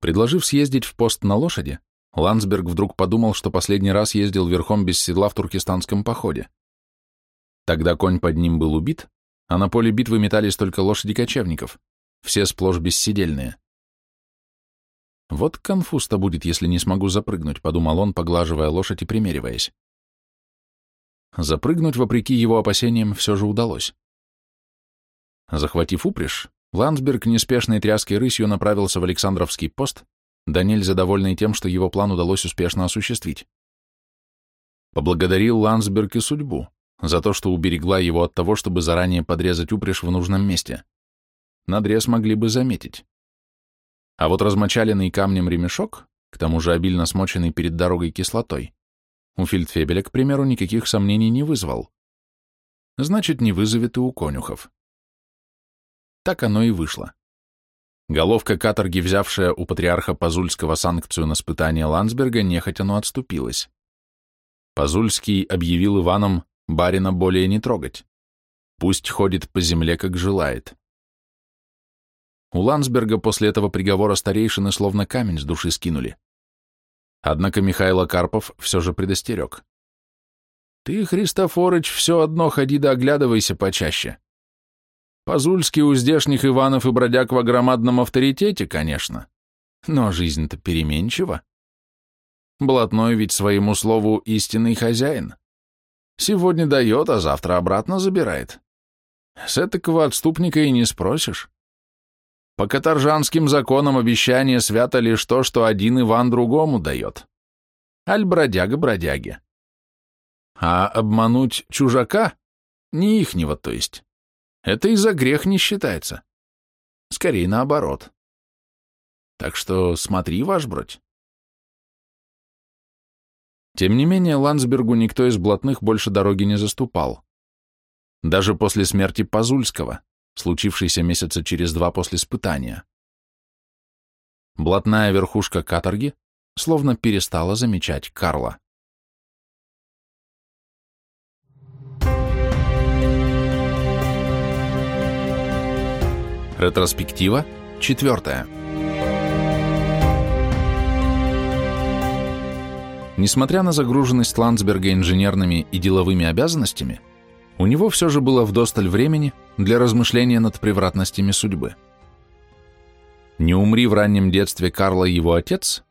Предложив съездить в пост на лошади, Ландсберг вдруг подумал, что последний раз ездил верхом без седла в туркестанском походе. Тогда конь под ним был убит, а на поле битвы метались только лошади кочевников, все сплошь бессидельные. Вот конфуз-то будет, если не смогу запрыгнуть, подумал он, поглаживая лошадь и примериваясь. Запрыгнуть, вопреки его опасениям, все же удалось. Захватив упряжь, Ландсберг неспешной тряской рысью направился в Александровский пост, да нельзя довольный тем, что его план удалось успешно осуществить. Поблагодарил Ландсберг и судьбу за то, что уберегла его от того, чтобы заранее подрезать упряжь в нужном месте. Надрез могли бы заметить. А вот размочаленный камнем ремешок, к тому же обильно смоченный перед дорогой кислотой, у фельдфебеля, к примеру, никаких сомнений не вызвал. Значит, не вызовет и у конюхов. Так оно и вышло. Головка каторги, взявшая у патриарха Пазульского санкцию на спытание Ландсберга, нехотя, но отступилась. Пазульский объявил Иваном барина более не трогать. Пусть ходит по земле, как желает. У Ландсберга после этого приговора старейшины словно камень с души скинули. Однако Михайло Карпов все же предостерег. «Ты, Христофорыч, все одно ходи да оглядывайся почаще. Пазульский у здешних Иванов и бродяг в громадном авторитете, конечно, но жизнь-то переменчива. Блатной ведь своему слову истинный хозяин. Сегодня дает, а завтра обратно забирает. С этакого отступника и не спросишь. По каторжанским законам обещание свято лишь то, что один Иван другому дает. Аль бродяга бродяге. А обмануть чужака, не ихнего, то есть, это и за грех не считается. Скорее наоборот. Так что смотри, ваш бродь. Тем не менее, Ландсбергу никто из блатных больше дороги не заступал. Даже после смерти Пазульского, случившийся месяца через два после испытания. Блатная верхушка каторги словно перестала замечать Карла. Ретроспектива четвертая. Несмотря на загруженность Ландсберга инженерными и деловыми обязанностями, у него все же было вдосталь времени для размышления над превратностями судьбы. Не умри в раннем детстве Карла его отец,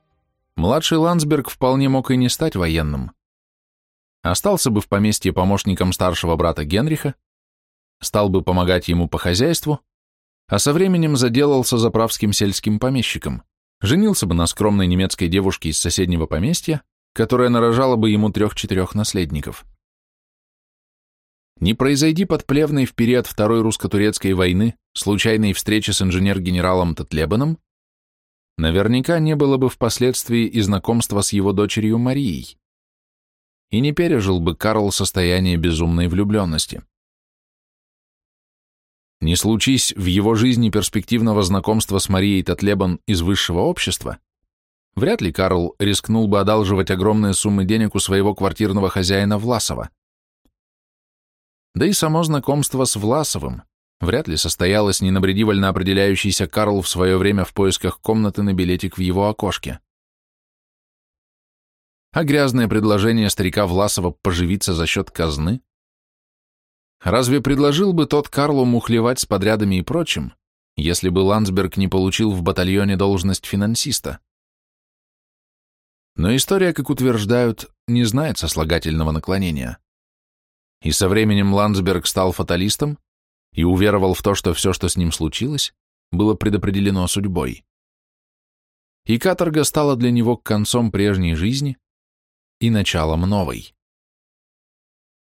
младший Ландсберг вполне мог и не стать военным. Остался бы в поместье помощником старшего брата Генриха, стал бы помогать ему по хозяйству, а со временем заделался заправским сельским помещиком, женился бы на скромной немецкой девушке из соседнего поместья, которая нарожала бы ему трех-четырех наследников. Не произойди под Плевной в период Второй русско-турецкой войны случайной встречи с инженер-генералом Татлебаном, наверняка не было бы впоследствии и знакомства с его дочерью Марией. И не пережил бы Карл состояние безумной влюбленности. Не случись в его жизни перспективного знакомства с Марией Татлебан из высшего общества, вряд ли Карл рискнул бы одалживать огромные суммы денег у своего квартирного хозяина Власова. Да и само знакомство с Власовым вряд ли состоялось, не определяющийся Карл в свое время в поисках комнаты на билетик в его окошке. А грязное предложение старика Власова поживиться за счет казны? Разве предложил бы тот Карлу мухлевать с подрядами и прочим, если бы Ландсберг не получил в батальоне должность финансиста? Но история, как утверждают, не знает сослагательного наклонения. И со временем Ландсберг стал фаталистом и уверовал в то, что все, что с ним случилось, было предопределено судьбой. И каторга стала для него концом прежней жизни и началом новой.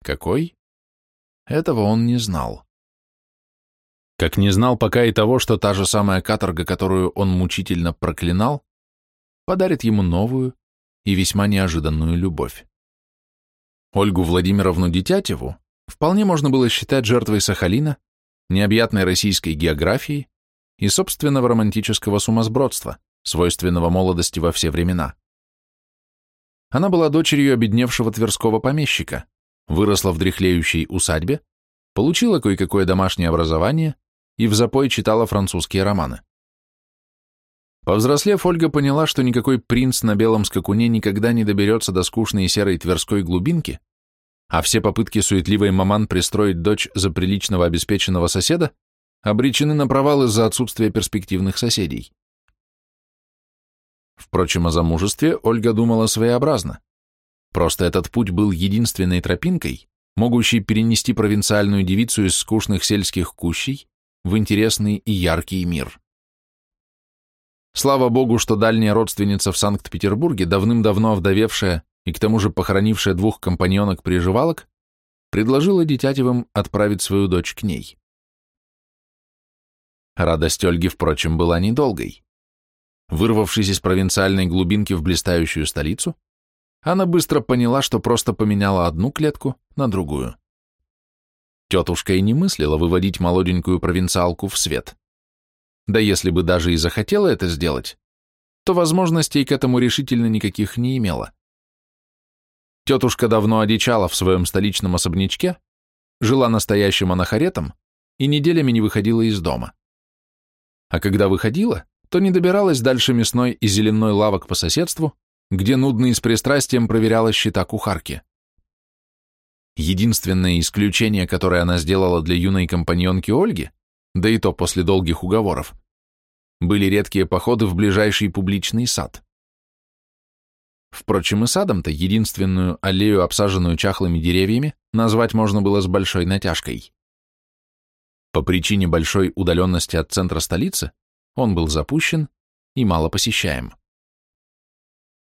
Какой? Этого он не знал. Как не знал пока и того, что та же самая каторга, которую он мучительно проклинал, подарит ему новую и весьма неожиданную любовь. Ольгу Владимировну Дитятеву вполне можно было считать жертвой Сахалина, необъятной российской географии и собственного романтического сумасбродства, свойственного молодости во все времена. Она была дочерью обедневшего тверского помещика, выросла в дряхлеющей усадьбе, получила кое-какое домашнее образование и в запой читала французские романы. Повзрослев, Ольга поняла, что никакой принц на белом скакуне никогда не доберется до скучной серой тверской глубинки, а все попытки суетливой маман пристроить дочь за приличного обеспеченного соседа обречены на провал из-за отсутствия перспективных соседей. Впрочем, о замужестве Ольга думала своеобразно. Просто этот путь был единственной тропинкой, могущей перенести провинциальную девицу из скучных сельских кущей в интересный и яркий мир. Слава богу, что дальняя родственница в Санкт-Петербурге, давным-давно овдовевшая и к тому же похоронившая двух компаньонок-приживалок, предложила Дитятевым отправить свою дочь к ней. Радость Ольги, впрочем, была недолгой. Вырвавшись из провинциальной глубинки в блистающую столицу, она быстро поняла, что просто поменяла одну клетку на другую. Тетушка и не мыслила выводить молоденькую провинциалку в свет. Да если бы даже и захотела это сделать, то возможностей к этому решительно никаких не имела. Тетушка давно одичала в своем столичном особнячке, жила настоящим анахаретом и неделями не выходила из дома. А когда выходила, то не добиралась дальше мясной и зеленой лавок по соседству, где нудно и с пристрастием проверяла счета кухарки. Единственное исключение, которое она сделала для юной компаньонки Ольги, да и то после долгих уговоров, были редкие походы в ближайший публичный сад. Впрочем, и садом-то единственную аллею, обсаженную чахлыми деревьями, назвать можно было с большой натяжкой. По причине большой удаленности от центра столицы он был запущен и мало посещаем.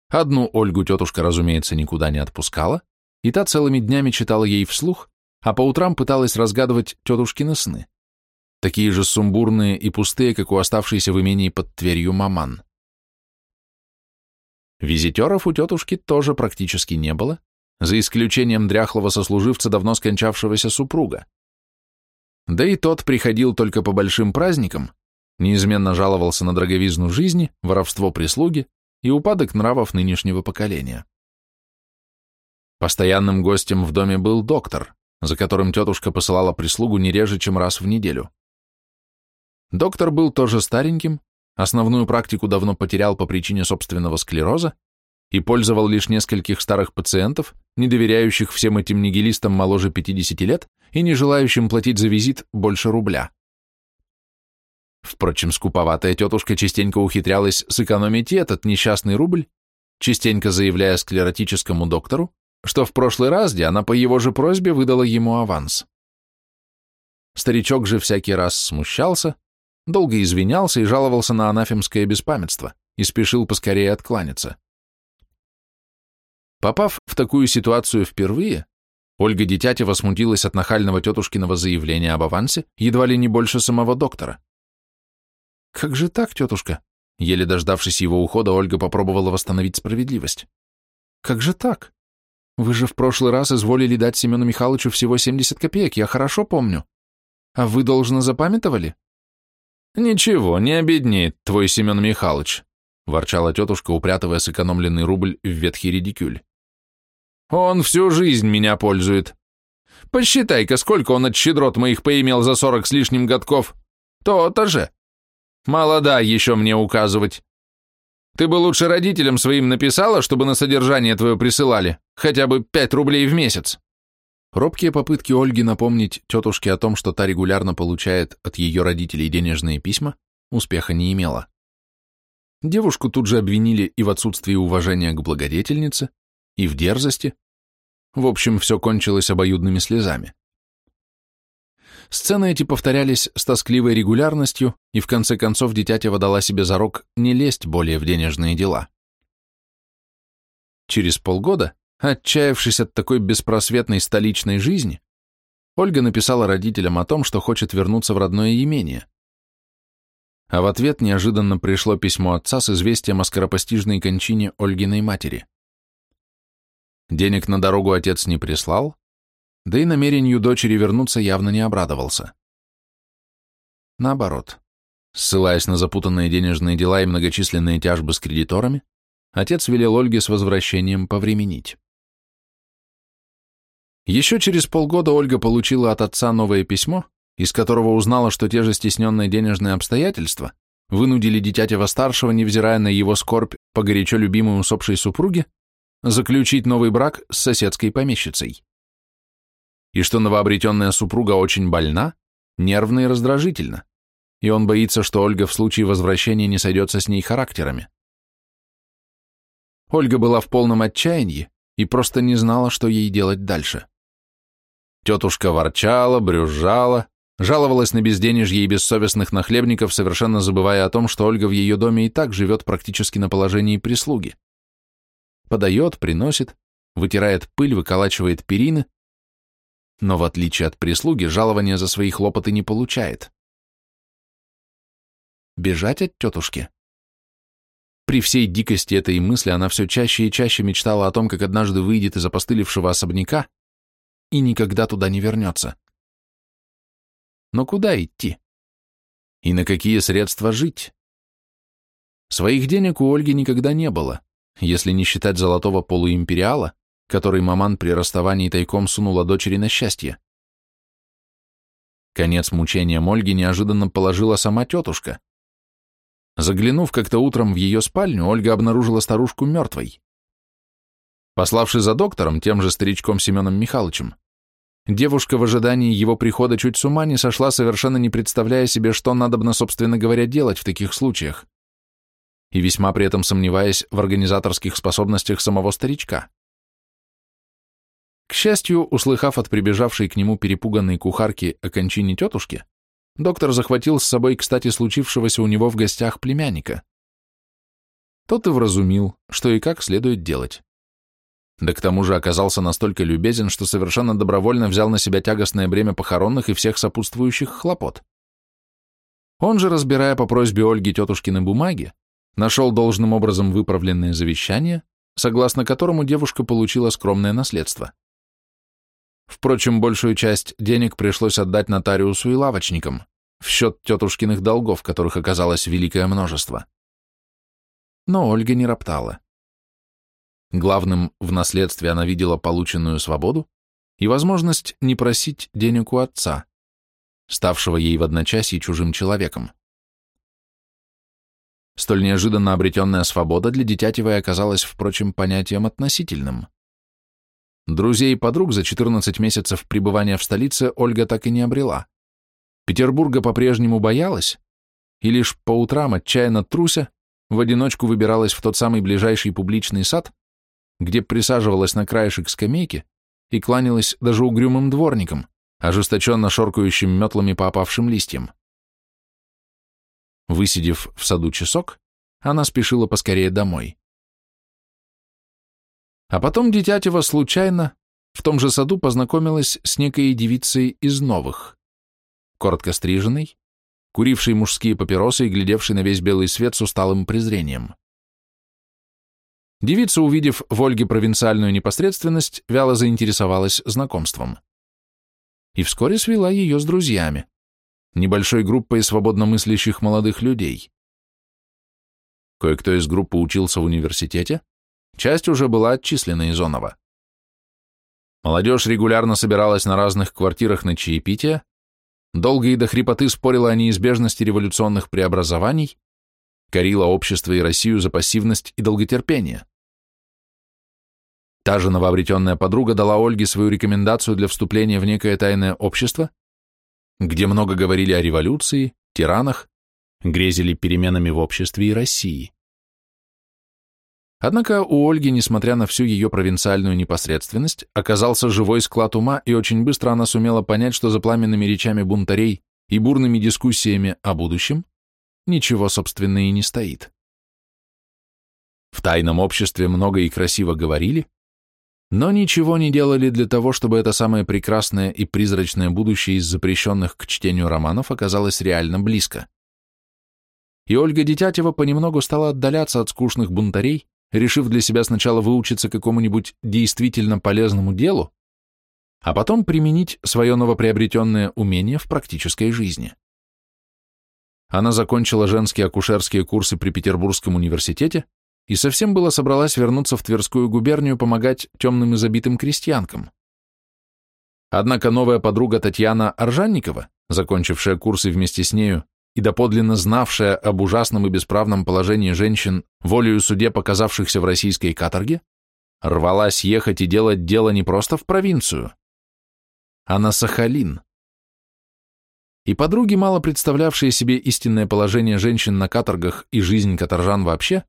Одну Ольгу тетушка, разумеется, никуда не отпускала, и та целыми днями читала ей вслух, а по утрам пыталась разгадывать тетушкины сны такие же сумбурные и пустые, как у оставшейся в имении под Тверью маман. Визитеров у тетушки тоже практически не было, за исключением дряхлого сослуживца давно скончавшегося супруга. Да и тот приходил только по большим праздникам, неизменно жаловался на дороговизну жизни, воровство прислуги и упадок нравов нынешнего поколения. Постоянным гостем в доме был доктор, за которым тетушка посылала прислугу не реже, чем раз в неделю. Доктор был тоже стареньким, основную практику давно потерял по причине собственного склероза и пользовал лишь нескольких старых пациентов, не доверяющих всем этим нигилистам моложе 50 лет и не желающим платить за визит больше рубля. Впрочем, скуповатая тетушка частенько ухитрялась сэкономить этот несчастный рубль, частенько заявляя склеротическому доктору, что в прошлый раз она по его же просьбе выдала ему аванс. Старичок же всякий раз смущался, долго извинялся и жаловался на анафемское беспамятство и спешил поскорее откланяться. Попав в такую ситуацию впервые, Ольга Дитятева смутилась от нахального тетушкиного заявления об авансе едва ли не больше самого доктора. «Как же так, тетушка?» Еле дождавшись его ухода, Ольга попробовала восстановить справедливость. «Как же так? Вы же в прошлый раз изволили дать Семену Михайловичу всего 70 копеек, я хорошо помню. А вы, должно, запамятовали?» «Ничего, не обеднеет твой Семен Михайлович», — ворчала тетушка, упрятывая сэкономленный рубль в ветхий редикюль. «Он всю жизнь меня пользует. Посчитай-ка, сколько он от щедрот моих поимел за сорок с лишним годков. То-то же. Молода еще мне указывать. Ты бы лучше родителям своим написала, чтобы на содержание твое присылали, хотя бы пять рублей в месяц». Робкие попытки Ольги напомнить тетушке о том, что та регулярно получает от ее родителей денежные письма, успеха не имела. Девушку тут же обвинили и в отсутствии уважения к благодетельнице, и в дерзости. В общем, все кончилось обоюдными слезами. Сцены эти повторялись с тоскливой регулярностью, и в конце концов Дитятева дала себе зарок не лезть более в денежные дела. Через полгода Отчаявшись от такой беспросветной столичной жизни, Ольга написала родителям о том, что хочет вернуться в родное имение. А в ответ неожиданно пришло письмо отца с известием о скоропостижной кончине Ольгиной матери. Денег на дорогу отец не прислал, да и намерению дочери вернуться явно не обрадовался. Наоборот, ссылаясь на запутанные денежные дела и многочисленные тяжбы с кредиторами, отец велел Ольге с возвращением повременить. Еще через полгода Ольга получила от отца новое письмо, из которого узнала, что те же стесненные денежные обстоятельства вынудили Дитятева-старшего, невзирая на его скорбь по горячо любимой усопшей супруге, заключить новый брак с соседской помещицей. И что новообретенная супруга очень больна, нервна и раздражительна, и он боится, что Ольга в случае возвращения не сойдется с ней характерами. Ольга была в полном отчаянии и просто не знала, что ей делать дальше. Тетушка ворчала, брюзжала, жаловалась на безденежье и бессовестных нахлебников, совершенно забывая о том, что Ольга в ее доме и так живет практически на положении прислуги. Подает, приносит, вытирает пыль, выколачивает перины, но в отличие от прислуги жалования за свои хлопоты не получает. Бежать от тетушки? При всей дикости этой мысли она все чаще и чаще мечтала о том, как однажды выйдет из опостылевшего особняка и никогда туда не вернется. Но куда идти? И на какие средства жить? Своих денег у Ольги никогда не было, если не считать золотого полуимпериала, который маман при расставании тайком сунула дочери на счастье. Конец мучениям Ольги неожиданно положила сама тетушка. Заглянув как-то утром в ее спальню, Ольга обнаружила старушку мертвой. Пославши за доктором, тем же старичком Семеном Михайловичем, девушка в ожидании его прихода чуть с ума не сошла, совершенно не представляя себе, что надобно, собственно говоря, делать в таких случаях, и весьма при этом сомневаясь в организаторских способностях самого старичка. К счастью, услыхав от прибежавшей к нему перепуганной кухарки о кончине тетушки, Доктор захватил с собой, кстати, случившегося у него в гостях племянника. Тот и вразумил, что и как следует делать. Да к тому же оказался настолько любезен, что совершенно добровольно взял на себя тягостное бремя похоронных и всех сопутствующих хлопот. Он же, разбирая по просьбе Ольги тетушкины бумаги, нашел должным образом выправленное завещание, согласно которому девушка получила скромное наследство. Впрочем, большую часть денег пришлось отдать нотариусу и лавочникам в счет тетушкиных долгов, которых оказалось великое множество. Но Ольга не роптала. Главным в наследстве она видела полученную свободу и возможность не просить денег у отца, ставшего ей в одночасье чужим человеком. Столь неожиданно обретенная свобода для Дитятевой оказалась, впрочем, понятием относительным. Друзей и подруг за 14 месяцев пребывания в столице Ольга так и не обрела. Петербурга по-прежнему боялась, и лишь по утрам, отчаянно труся, в одиночку выбиралась в тот самый ближайший публичный сад, где присаживалась на краешек скамейки и кланялась даже угрюмым дворникам, ожесточенно шоркающим метлами по опавшим листьям. Высидев в саду часок, она спешила поскорее домой. А потом Дитятева случайно в том же саду познакомилась с некой девицей из новых, коротко стриженной, курившей мужские папиросы и глядевшей на весь белый свет с усталым презрением. Девица, увидев в Ольге провинциальную непосредственность, вяло заинтересовалась знакомством. И вскоре свела ее с друзьями, небольшой группой свободномыслящих молодых людей. Кое-кто из группы учился в университете, Часть уже была отчислена из Онова. Молодежь регулярно собиралась на разных квартирах на чаепитие, долго и до хрипоты спорила о неизбежности революционных преобразований, корила общество и Россию за пассивность и долготерпение. Та же новообретенная подруга дала Ольге свою рекомендацию для вступления в некое тайное общество, где много говорили о революции, тиранах, грезили переменами в обществе и России. Однако у Ольги, несмотря на всю ее провинциальную непосредственность, оказался живой склад ума, и очень быстро она сумела понять, что за пламенными речами бунтарей и бурными дискуссиями о будущем ничего, собственно, и не стоит. В тайном обществе много и красиво говорили, но ничего не делали для того, чтобы это самое прекрасное и призрачное будущее из запрещенных к чтению романов оказалось реально близко. И Ольга Детятева понемногу стала отдаляться от скучных бунтарей, решив для себя сначала выучиться какому-нибудь действительно полезному делу, а потом применить свое новоприобретенное умение в практической жизни. Она закончила женские акушерские курсы при Петербургском университете и совсем было собралась вернуться в Тверскую губернию помогать темным и забитым крестьянкам. Однако новая подруга Татьяна Аржанникова, закончившая курсы вместе с нею и доподлинно знавшая об ужасном и бесправном положении женщин, волею суде показавшихся в российской каторге, рвалась ехать и делать дело не просто в провинцию, а на Сахалин. И подруги, мало представлявшие себе истинное положение женщин на каторгах и жизнь каторжан вообще,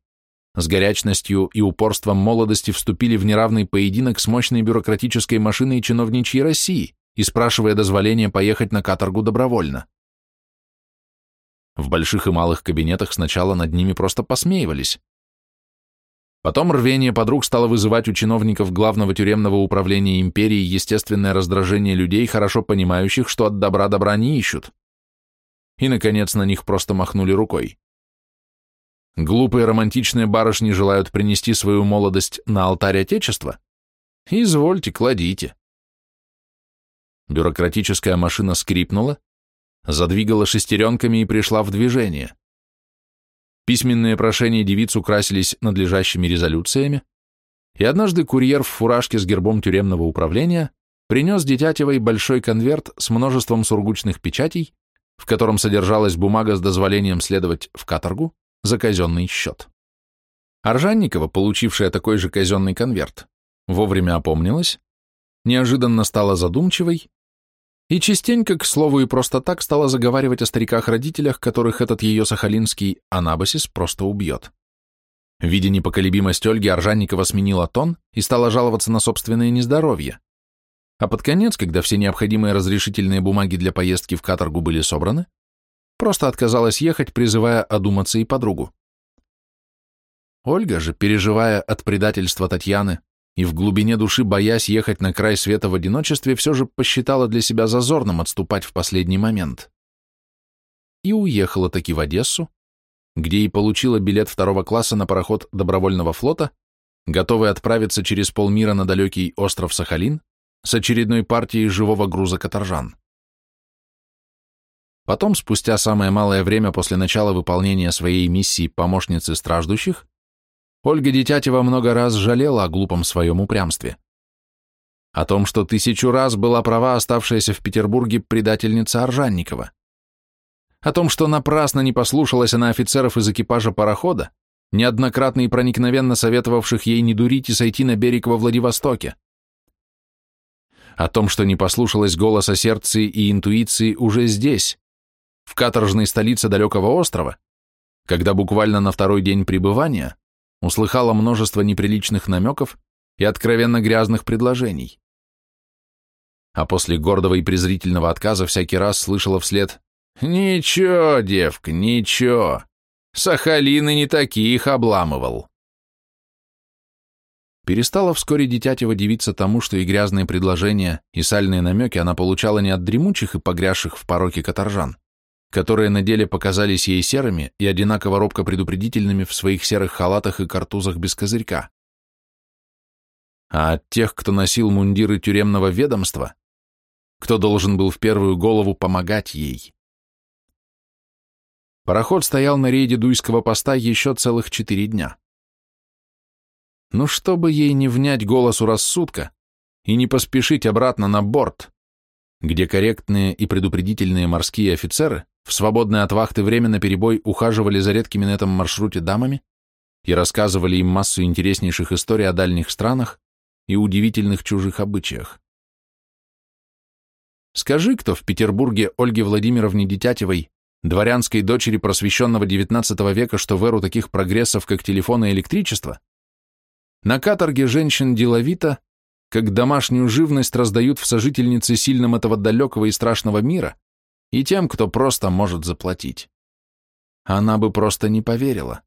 с горячностью и упорством молодости вступили в неравный поединок с мощной бюрократической машиной чиновничьей России и спрашивая дозволения поехать на каторгу добровольно. В больших и малых кабинетах сначала над ними просто посмеивались. Потом рвение подруг стало вызывать у чиновников главного тюремного управления империи естественное раздражение людей, хорошо понимающих, что от добра добра не ищут. И, наконец, на них просто махнули рукой. Глупые романтичные барышни желают принести свою молодость на алтарь Отечества? Извольте, кладите. Бюрократическая машина скрипнула, задвигала шестеренками и пришла в движение. Письменные прошения девиц украсились надлежащими резолюциями, и однажды курьер в фуражке с гербом тюремного управления принес Детятевой большой конверт с множеством сургучных печатей, в котором содержалась бумага с дозволением следовать в каторгу, за казенный счет. Аржанникова, получившая такой же казенный конверт, вовремя опомнилась, неожиданно стала задумчивой и частенько, к слову и просто так, стала заговаривать о стариках-родителях, которых этот ее сахалинский анабасис просто убьет. Видя непоколебимость Ольги, Аржанникова сменила тон и стала жаловаться на собственное нездоровье. А под конец, когда все необходимые разрешительные бумаги для поездки в каторгу были собраны, Просто отказалась ехать, призывая одуматься и подругу. Ольга же, переживая от предательства Татьяны и в глубине души боясь ехать на край света в одиночестве, все же посчитала для себя зазорным отступать в последний момент. И уехала таки в Одессу, где и получила билет второго класса на пароход добровольного флота, готовый отправиться через полмира на далекий остров Сахалин с очередной партией живого груза каторжан. Потом, спустя самое малое время после начала выполнения своей миссии помощницы страждущих, Ольга Детятева много раз жалела о глупом своем упрямстве. О том, что тысячу раз была права оставшаяся в Петербурге предательница Аржанникова. О том, что напрасно не послушалась она офицеров из экипажа парохода, неоднократно и проникновенно советовавших ей не дурить и сойти на берег во Владивостоке. О том, что не послушалась голоса сердца и интуиции уже здесь, в каторжной столице далекого острова, когда буквально на второй день пребывания услыхала множество неприличных намеков и откровенно грязных предложений. А после гордого и презрительного отказа всякий раз слышала вслед «Ничего, девка, ничего, Сахалин и не таких обламывал». Перестала вскоре дитятева дивиться тому, что и грязные предложения, и сальные намеки она получала не от дремучих и погрязших в пороке каторжан, которые на деле показались ей серыми и одинаково робко предупредительными в своих серых халатах и картузах без козырька. А от тех, кто носил мундиры тюремного ведомства, кто должен был в первую голову помогать ей. Пароход стоял на рейде Дуйского поста еще целых четыре дня. Ну, чтобы ей не внять голосу рассудка и не поспешить обратно на борт, где корректные и предупредительные морские офицеры в свободное от вахты время на перебой ухаживали за редкими на этом маршруте дамами и рассказывали им массу интереснейших историй о дальних странах и удивительных чужих обычаях. Скажи, кто в Петербурге Ольге Владимировне Детятевой, дворянской дочери просвещенного XIX века, что в эру таких прогрессов, как телефон и электричество, на каторге женщин деловито, как домашнюю живность раздают в сожительнице сильном этого далекого и страшного мира, и тем, кто просто может заплатить. Она бы просто не поверила.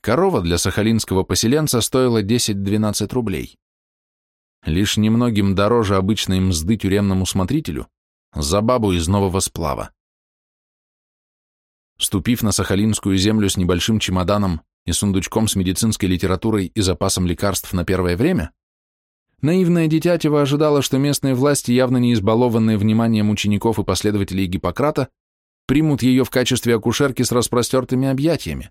корова для сахалинского поселенца стоила 10-12 рублей. Лишь немногим дороже обычной мзды тюремному смотрителю за бабу из нового сплава. Ступив на сахалинскую землю с небольшим чемоданом и сундучком с медицинской литературой и запасом лекарств на первое время, наивное дитятево ожидало, что местные власти, явно не избалованные вниманием учеников и последователей Гиппократа, примут ее в качестве акушерки с распростертыми объятиями,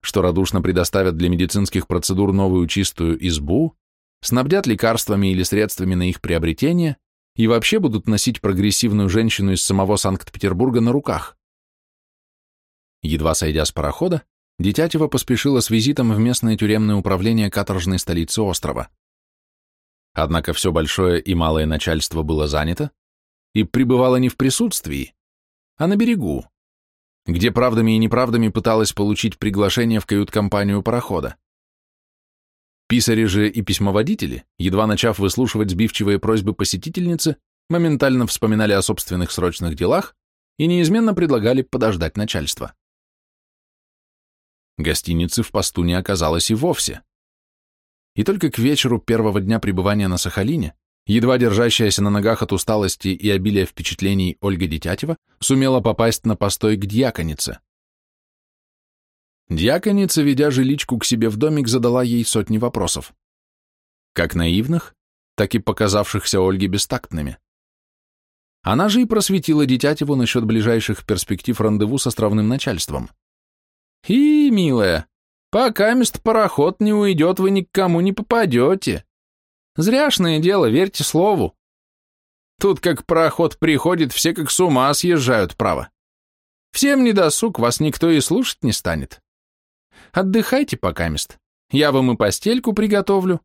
что радушно предоставят для медицинских процедур новую чистую избу, снабдят лекарствами или средствами на их приобретение и вообще будут носить прогрессивную женщину из самого Санкт-Петербурга на руках. Едва сойдя с парохода, Дитятева поспешила с визитом в местное тюремное управление каторжной столицы острова. Однако все большое и малое начальство было занято и пребывало не в присутствии, а на берегу, где правдами и неправдами пыталась получить приглашение в кают-компанию парохода. Писари же и письмоводители, едва начав выслушивать сбивчивые просьбы посетительницы, моментально вспоминали о собственных срочных делах и неизменно предлагали подождать начальства. Гостиницы в посту не оказалось и вовсе. И только к вечеру первого дня пребывания на Сахалине, едва держащаяся на ногах от усталости и обилия впечатлений Ольга Детятева, сумела попасть на постой к дьяконице. Дьяконица, ведя жиличку к себе в домик, задала ей сотни вопросов. Как наивных, так и показавшихся Ольге бестактными. Она же и просветила Детятеву насчет ближайших перспектив рандеву с островным начальством. «И, милая, пока мест пароход не уйдет, вы никому не попадете. Зряшное дело, верьте слову. Тут как пароход приходит, все как с ума съезжают, право. Всем не досуг, вас никто и слушать не станет. Отдыхайте пока мест. Я вам и постельку приготовлю.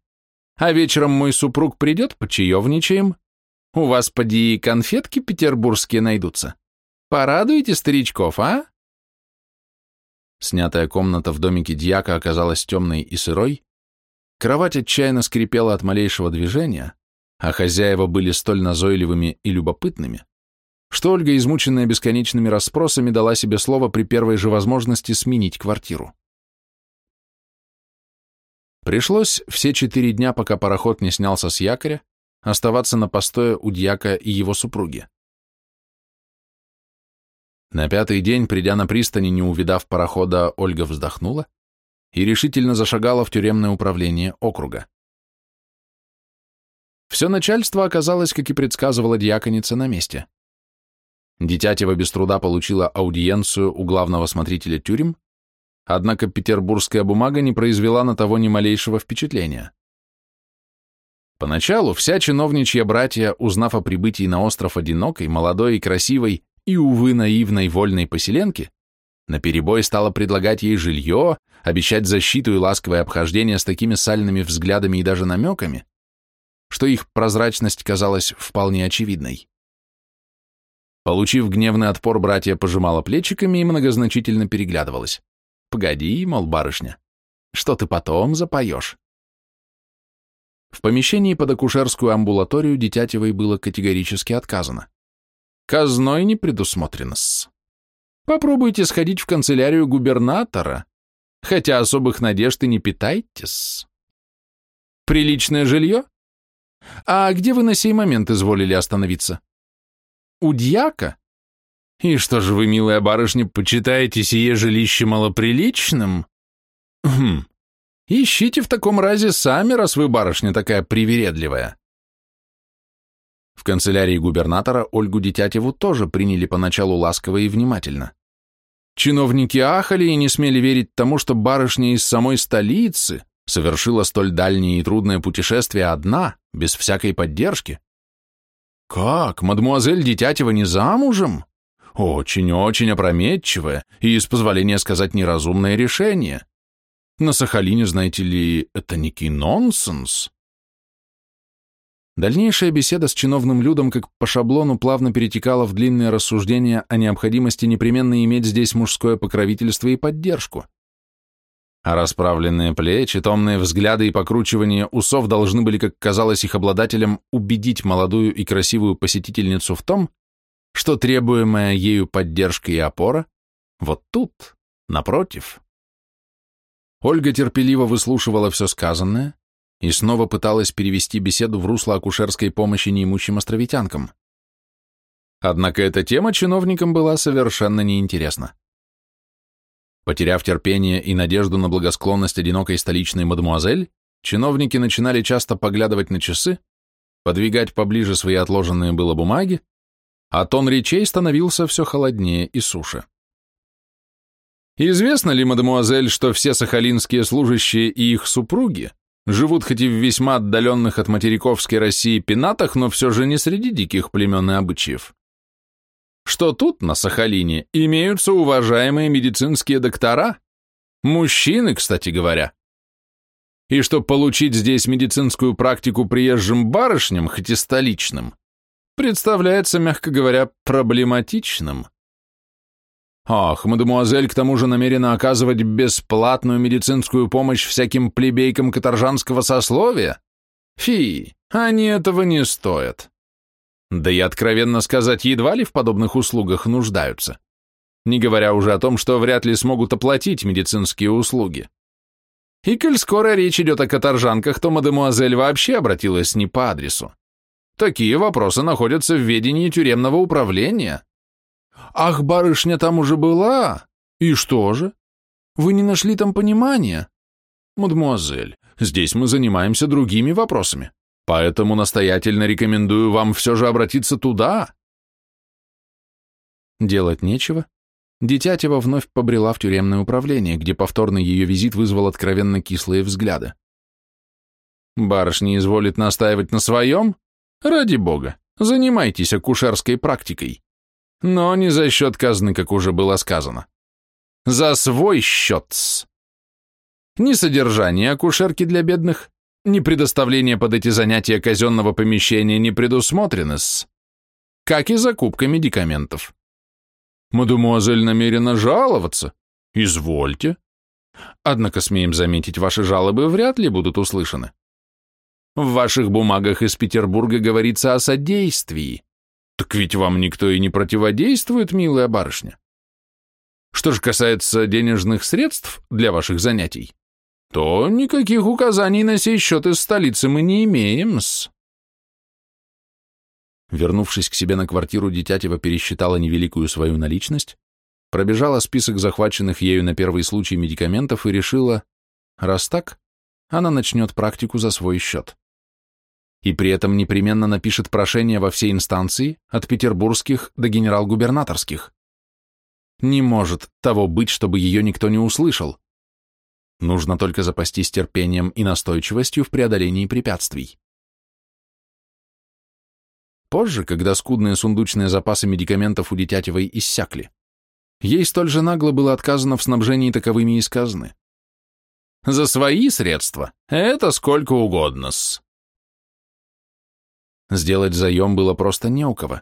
А вечером мой супруг придет, почаевничаем. У вас, поди, и конфетки петербургские найдутся. Порадуйте старичков, а?» Снятая комната в домике дьяка оказалась темной и сырой, кровать отчаянно скрипела от малейшего движения, а хозяева были столь назойливыми и любопытными, что Ольга, измученная бесконечными расспросами, дала себе слово при первой же возможности сменить квартиру. Пришлось все четыре дня, пока пароход не снялся с якоря, оставаться на постое у дьяка и его супруги. На пятый день, придя на пристани, не увидав парохода, Ольга вздохнула и решительно зашагала в тюремное управление округа. Все начальство оказалось, как и предсказывала дьяконица, на месте. Дитятева без труда получила аудиенцию у главного смотрителя тюрем, однако петербургская бумага не произвела на того ни малейшего впечатления. Поначалу вся чиновничья братья, узнав о прибытии на остров одинокой, молодой и красивой, и, увы, наивной вольной поселенке, наперебой стала предлагать ей жилье, обещать защиту и ласковое обхождение с такими сальными взглядами и даже намеками, что их прозрачность казалась вполне очевидной. Получив гневный отпор, братья пожимала плечиками и многозначительно переглядывалась. «Погоди, мол, барышня, что ты потом запоешь?» В помещении под акушерскую амбулаторию Дитятевой было категорически отказано. Казной не предусмотрено-с. Попробуйте сходить в канцелярию губернатора, хотя особых надежд и не питайтесь. Приличное жилье? А где вы на сей момент изволили остановиться? У дьяка? И что же вы, милая барышня, почитаете сие жилище малоприличным? Хм, ищите в таком разе сами, раз вы, барышня, такая привередливая. В канцелярии губернатора Ольгу Детятеву тоже приняли поначалу ласково и внимательно. Чиновники ахали и не смели верить тому, что барышня из самой столицы совершила столь дальнее и трудное путешествие одна, без всякой поддержки. Как, мадмуазель Детятева не замужем? Очень-очень опрометчивое и, с позволения сказать, неразумное решение. На Сахалине, знаете ли, это некий нонсенс. Дальнейшая беседа с чиновным людом как по шаблону плавно перетекала в длинные рассуждения о необходимости непременно иметь здесь мужское покровительство и поддержку. А расправленные плечи, томные взгляды и покручивание усов должны были, как казалось их обладателям, убедить молодую и красивую посетительницу в том, что требуемая ею поддержка и опора вот тут, напротив, Ольга терпеливо выслушивала все сказанное и снова пыталась перевести беседу в русло акушерской помощи неимущим островитянкам. Однако эта тема чиновникам была совершенно неинтересна. Потеряв терпение и надежду на благосклонность одинокой столичной мадемуазель, чиновники начинали часто поглядывать на часы, подвигать поближе свои отложенные было бумаги, а тон речей становился все холоднее и суше. Известно ли, мадемуазель, что все сахалинские служащие и их супруги живут хоть и в весьма отдаленных от материковской России пенатах, но все же не среди диких племен и обычаев? Что тут, на Сахалине, имеются уважаемые медицинские доктора? Мужчины, кстати говоря. И что получить здесь медицинскую практику приезжим барышням, хоть и столичным, представляется, мягко говоря, проблематичным. Ах, мадемуазель к тому же намерена оказывать бесплатную медицинскую помощь всяким плебейкам каторжанского сословия? Фи, они этого не стоят. Да и, откровенно сказать, едва ли в подобных услугах нуждаются. Не говоря уже о том, что вряд ли смогут оплатить медицинские услуги. И коль скоро речь идет о каторжанках, то мадемуазель вообще обратилась не по адресу. Такие вопросы находятся в ведении тюремного управления. Ах, барышня там уже была. И что же? Вы не нашли там понимания? Мадемуазель, здесь мы занимаемся другими вопросами, поэтому настоятельно рекомендую вам все же обратиться туда. Делать нечего. Дитятева вновь побрела в тюремное управление, где повторный ее визит вызвал откровенно кислые взгляды. Барышня изволит настаивать на своем? Ради бога, занимайтесь акушерской практикой. Но не за счет казны, как уже было сказано. За свой счет -с. Ни содержание акушерки для бедных, ни предоставление под эти занятия казенного помещения не предусмотрены -с. Как и закупка медикаментов. Мадемуазель намерена жаловаться. Извольте. Однако, смеем заметить, ваши жалобы вряд ли будут услышаны. В ваших бумагах из Петербурга говорится о содействии. Так ведь вам никто и не противодействует, милая барышня. Что же касается денежных средств для ваших занятий, то никаких указаний на сей счет из столицы мы не имеем-с. Вернувшись к себе на квартиру, Дитятева пересчитала невеликую свою наличность, пробежала список захваченных ею на первый случай медикаментов и решила, раз так, она начнет практику за свой счет и при этом непременно напишет прошение во все инстанции, от петербургских до генерал-губернаторских. Не может того быть, чтобы ее никто не услышал. Нужно только запастись терпением и настойчивостью в преодолении препятствий. Позже, когда скудные сундучные запасы медикаментов у Детятевой иссякли, ей столь же нагло было отказано в снабжении таковыми из казны. За свои средства это сколько угодно-с. Сделать заем было просто не у кого.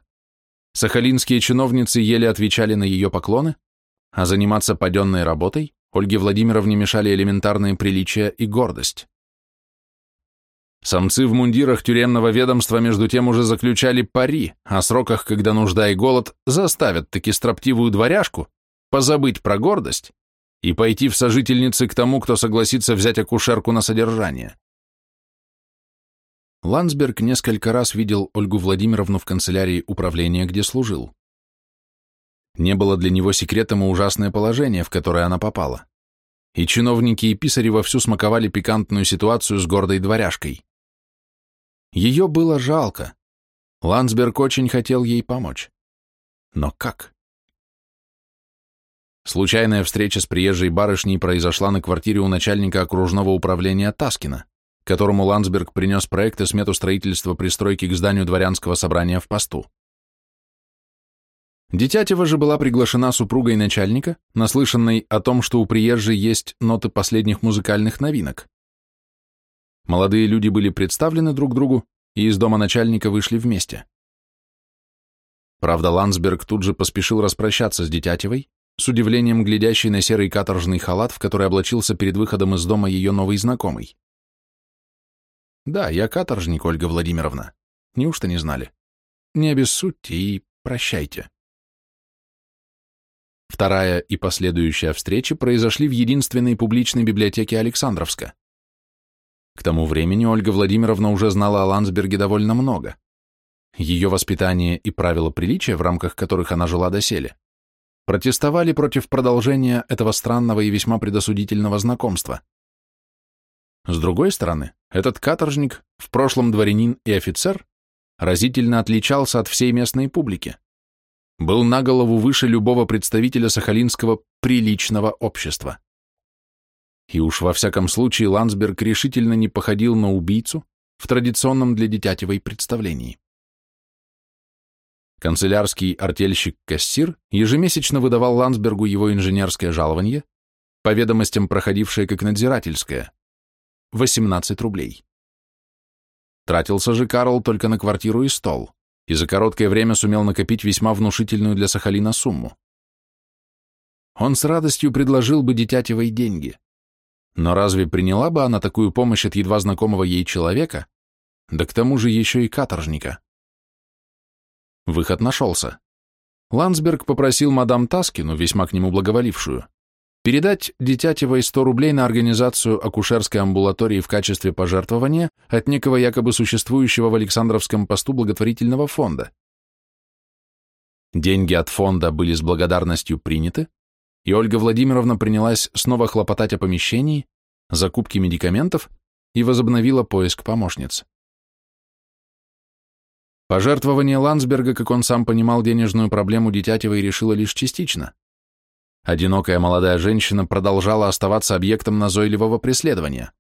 Сахалинские чиновницы еле отвечали на ее поклоны, а заниматься паденной работой Ольге Владимировне мешали элементарные приличия и гордость. Самцы в мундирах тюремного ведомства между тем уже заключали пари о сроках, когда нужда и голод заставят таки строптивую дворяжку позабыть про гордость и пойти в сожительницы к тому, кто согласится взять акушерку на содержание. Ландсберг несколько раз видел Ольгу Владимировну в канцелярии управления, где служил. Не было для него секретом и ужасное положение, в которое она попала. И чиновники и писари вовсю смаковали пикантную ситуацию с гордой дворяжкой. Ее было жалко. Ландсберг очень хотел ей помочь. Но как? Случайная встреча с приезжей барышней произошла на квартире у начальника окружного управления Таскина которому Ландсберг принес проект и смету строительства пристройки к зданию дворянского собрания в посту. Дитятева же была приглашена супругой начальника, наслышанной о том, что у приезжей есть ноты последних музыкальных новинок. Молодые люди были представлены друг другу и из дома начальника вышли вместе. Правда, Ландсберг тут же поспешил распрощаться с Дитятевой, с удивлением глядящей на серый каторжный халат, в который облачился перед выходом из дома ее новый знакомый. Да, я каторжник, Ольга Владимировна. Неужто не знали? Не обессудьте и прощайте. Вторая и последующая встречи произошли в единственной публичной библиотеке Александровска. К тому времени Ольга Владимировна уже знала о Ландсберге довольно много. Ее воспитание и правила приличия, в рамках которых она жила доселе, протестовали против продолжения этого странного и весьма предосудительного знакомства. С другой стороны, этот каторжник, в прошлом дворянин и офицер, разительно отличался от всей местной публики был на голову выше любого представителя сахалинского приличного общества. И уж во всяком случае Ландсберг решительно не походил на убийцу в традиционном для Детятевой представлении. Канцелярский артельщик-кассир ежемесячно выдавал Ландсбергу его инженерское жалование, по ведомостям проходившее как надзирательское, 18 рублей. Тратился же Карл только на квартиру и стол и за короткое время сумел накопить весьма внушительную для Сахалина сумму. Он с радостью предложил бы Детятевой деньги. Но разве приняла бы она такую помощь от едва знакомого ей человека, да к тому же еще и каторжника? Выход нашелся. Ландсберг попросил мадам Таскину, весьма к нему благоволившую, передать Детятевой 100 рублей на организацию акушерской амбулатории в качестве пожертвования от некого якобы существующего в Александровском посту благотворительного фонда. Деньги от фонда были с благодарностью приняты, и Ольга Владимировна принялась снова хлопотать о помещении, закупке медикаментов и возобновила поиск помощниц. Пожертвование Ландсберга, как он сам понимал, денежную проблему Детятевой решило лишь частично. Одинокая молодая женщина продолжала оставаться объектом назойливого преследования.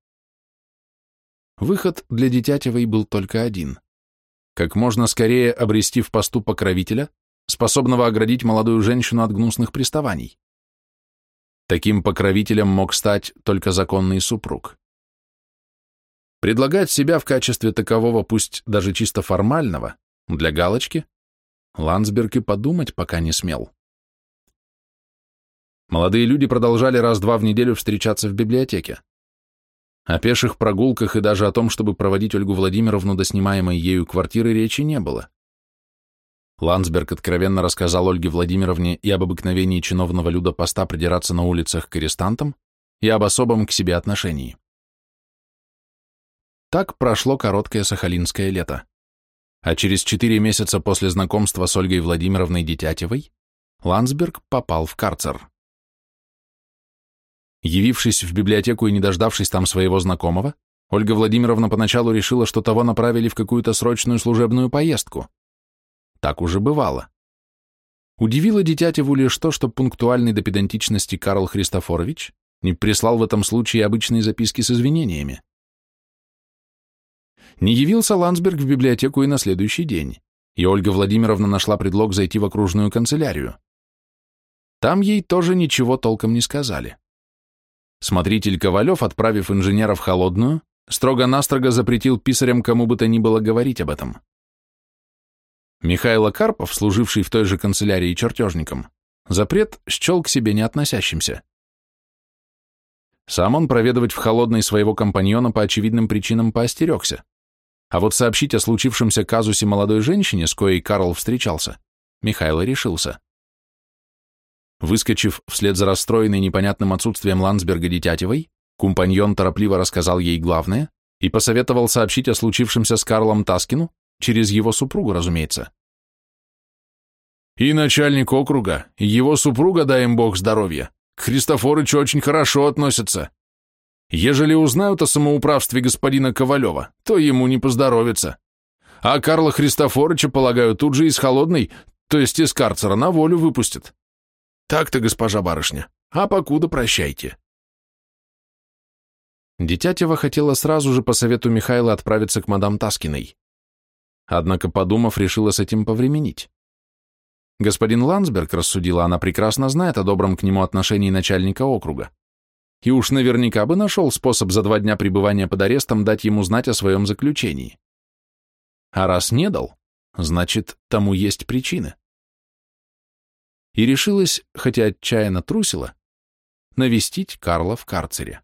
Выход для Детятевой был только один. Как можно скорее обрести в посту покровителя, способного оградить молодую женщину от гнусных приставаний. Таким покровителем мог стать только законный супруг. Предлагать себя в качестве такового, пусть даже чисто формального, для галочки, Ландсберг и подумать пока не смел. Молодые люди продолжали раз-два в неделю встречаться в библиотеке. О пеших прогулках и даже о том, чтобы проводить Ольгу Владимировну до снимаемой ею квартиры, речи не было. Ландсберг откровенно рассказал Ольге Владимировне и об обыкновении чиновного люда поста придираться на улицах к арестантам, и об особом к себе отношении. Так прошло короткое сахалинское лето. А через четыре месяца после знакомства с Ольгой Владимировной Детятевой Ландсберг попал в карцер. Явившись в библиотеку и не дождавшись там своего знакомого, Ольга Владимировна поначалу решила, что того направили в какую-то срочную служебную поездку. Так уже бывало. Удивило Детятеву лишь то, что пунктуальный до педантичности Карл Христофорович не прислал в этом случае обычные записки с извинениями. Не явился Ландсберг в библиотеку и на следующий день, и Ольга Владимировна нашла предлог зайти в окружную канцелярию. Там ей тоже ничего толком не сказали. Смотритель Ковалев, отправив инженера в холодную, строго-настрого запретил писарям кому бы то ни было говорить об этом. Михайло Карпов, служивший в той же канцелярии чертежником, запрет счел к себе не относящимся. Сам он проведывать в холодной своего компаньона по очевидным причинам поостерегся. А вот сообщить о случившемся казусе молодой женщине, с коей Карл встречался, Михайло решился. Выскочив вслед за расстроенной непонятным отсутствием Ландсберга Детятевой, компаньон торопливо рассказал ей главное и посоветовал сообщить о случившемся с Карлом Таскину, через его супругу, разумеется. «И начальник округа, и его супруга, дай им бог здоровья, к Христофорычу очень хорошо относятся. Ежели узнают о самоуправстве господина Ковалева, то ему не поздоровится. А Карла Христофорыча, полагаю, тут же из холодной, то есть из карцера, на волю выпустят. Так-то, госпожа барышня. А покуда прощайте. Детятева хотела сразу же по совету Михайла отправиться к мадам Таскиной. Однако, подумав, решила с этим повременить. Господин Ландсберг, рассудила она, прекрасно знает о добром к нему отношении начальника округа. И уж наверняка бы нашел способ за два дня пребывания под арестом дать ему знать о своем заключении. А раз не дал, значит, тому есть причины и решилась, хотя отчаянно трусила, навестить Карла в карцере.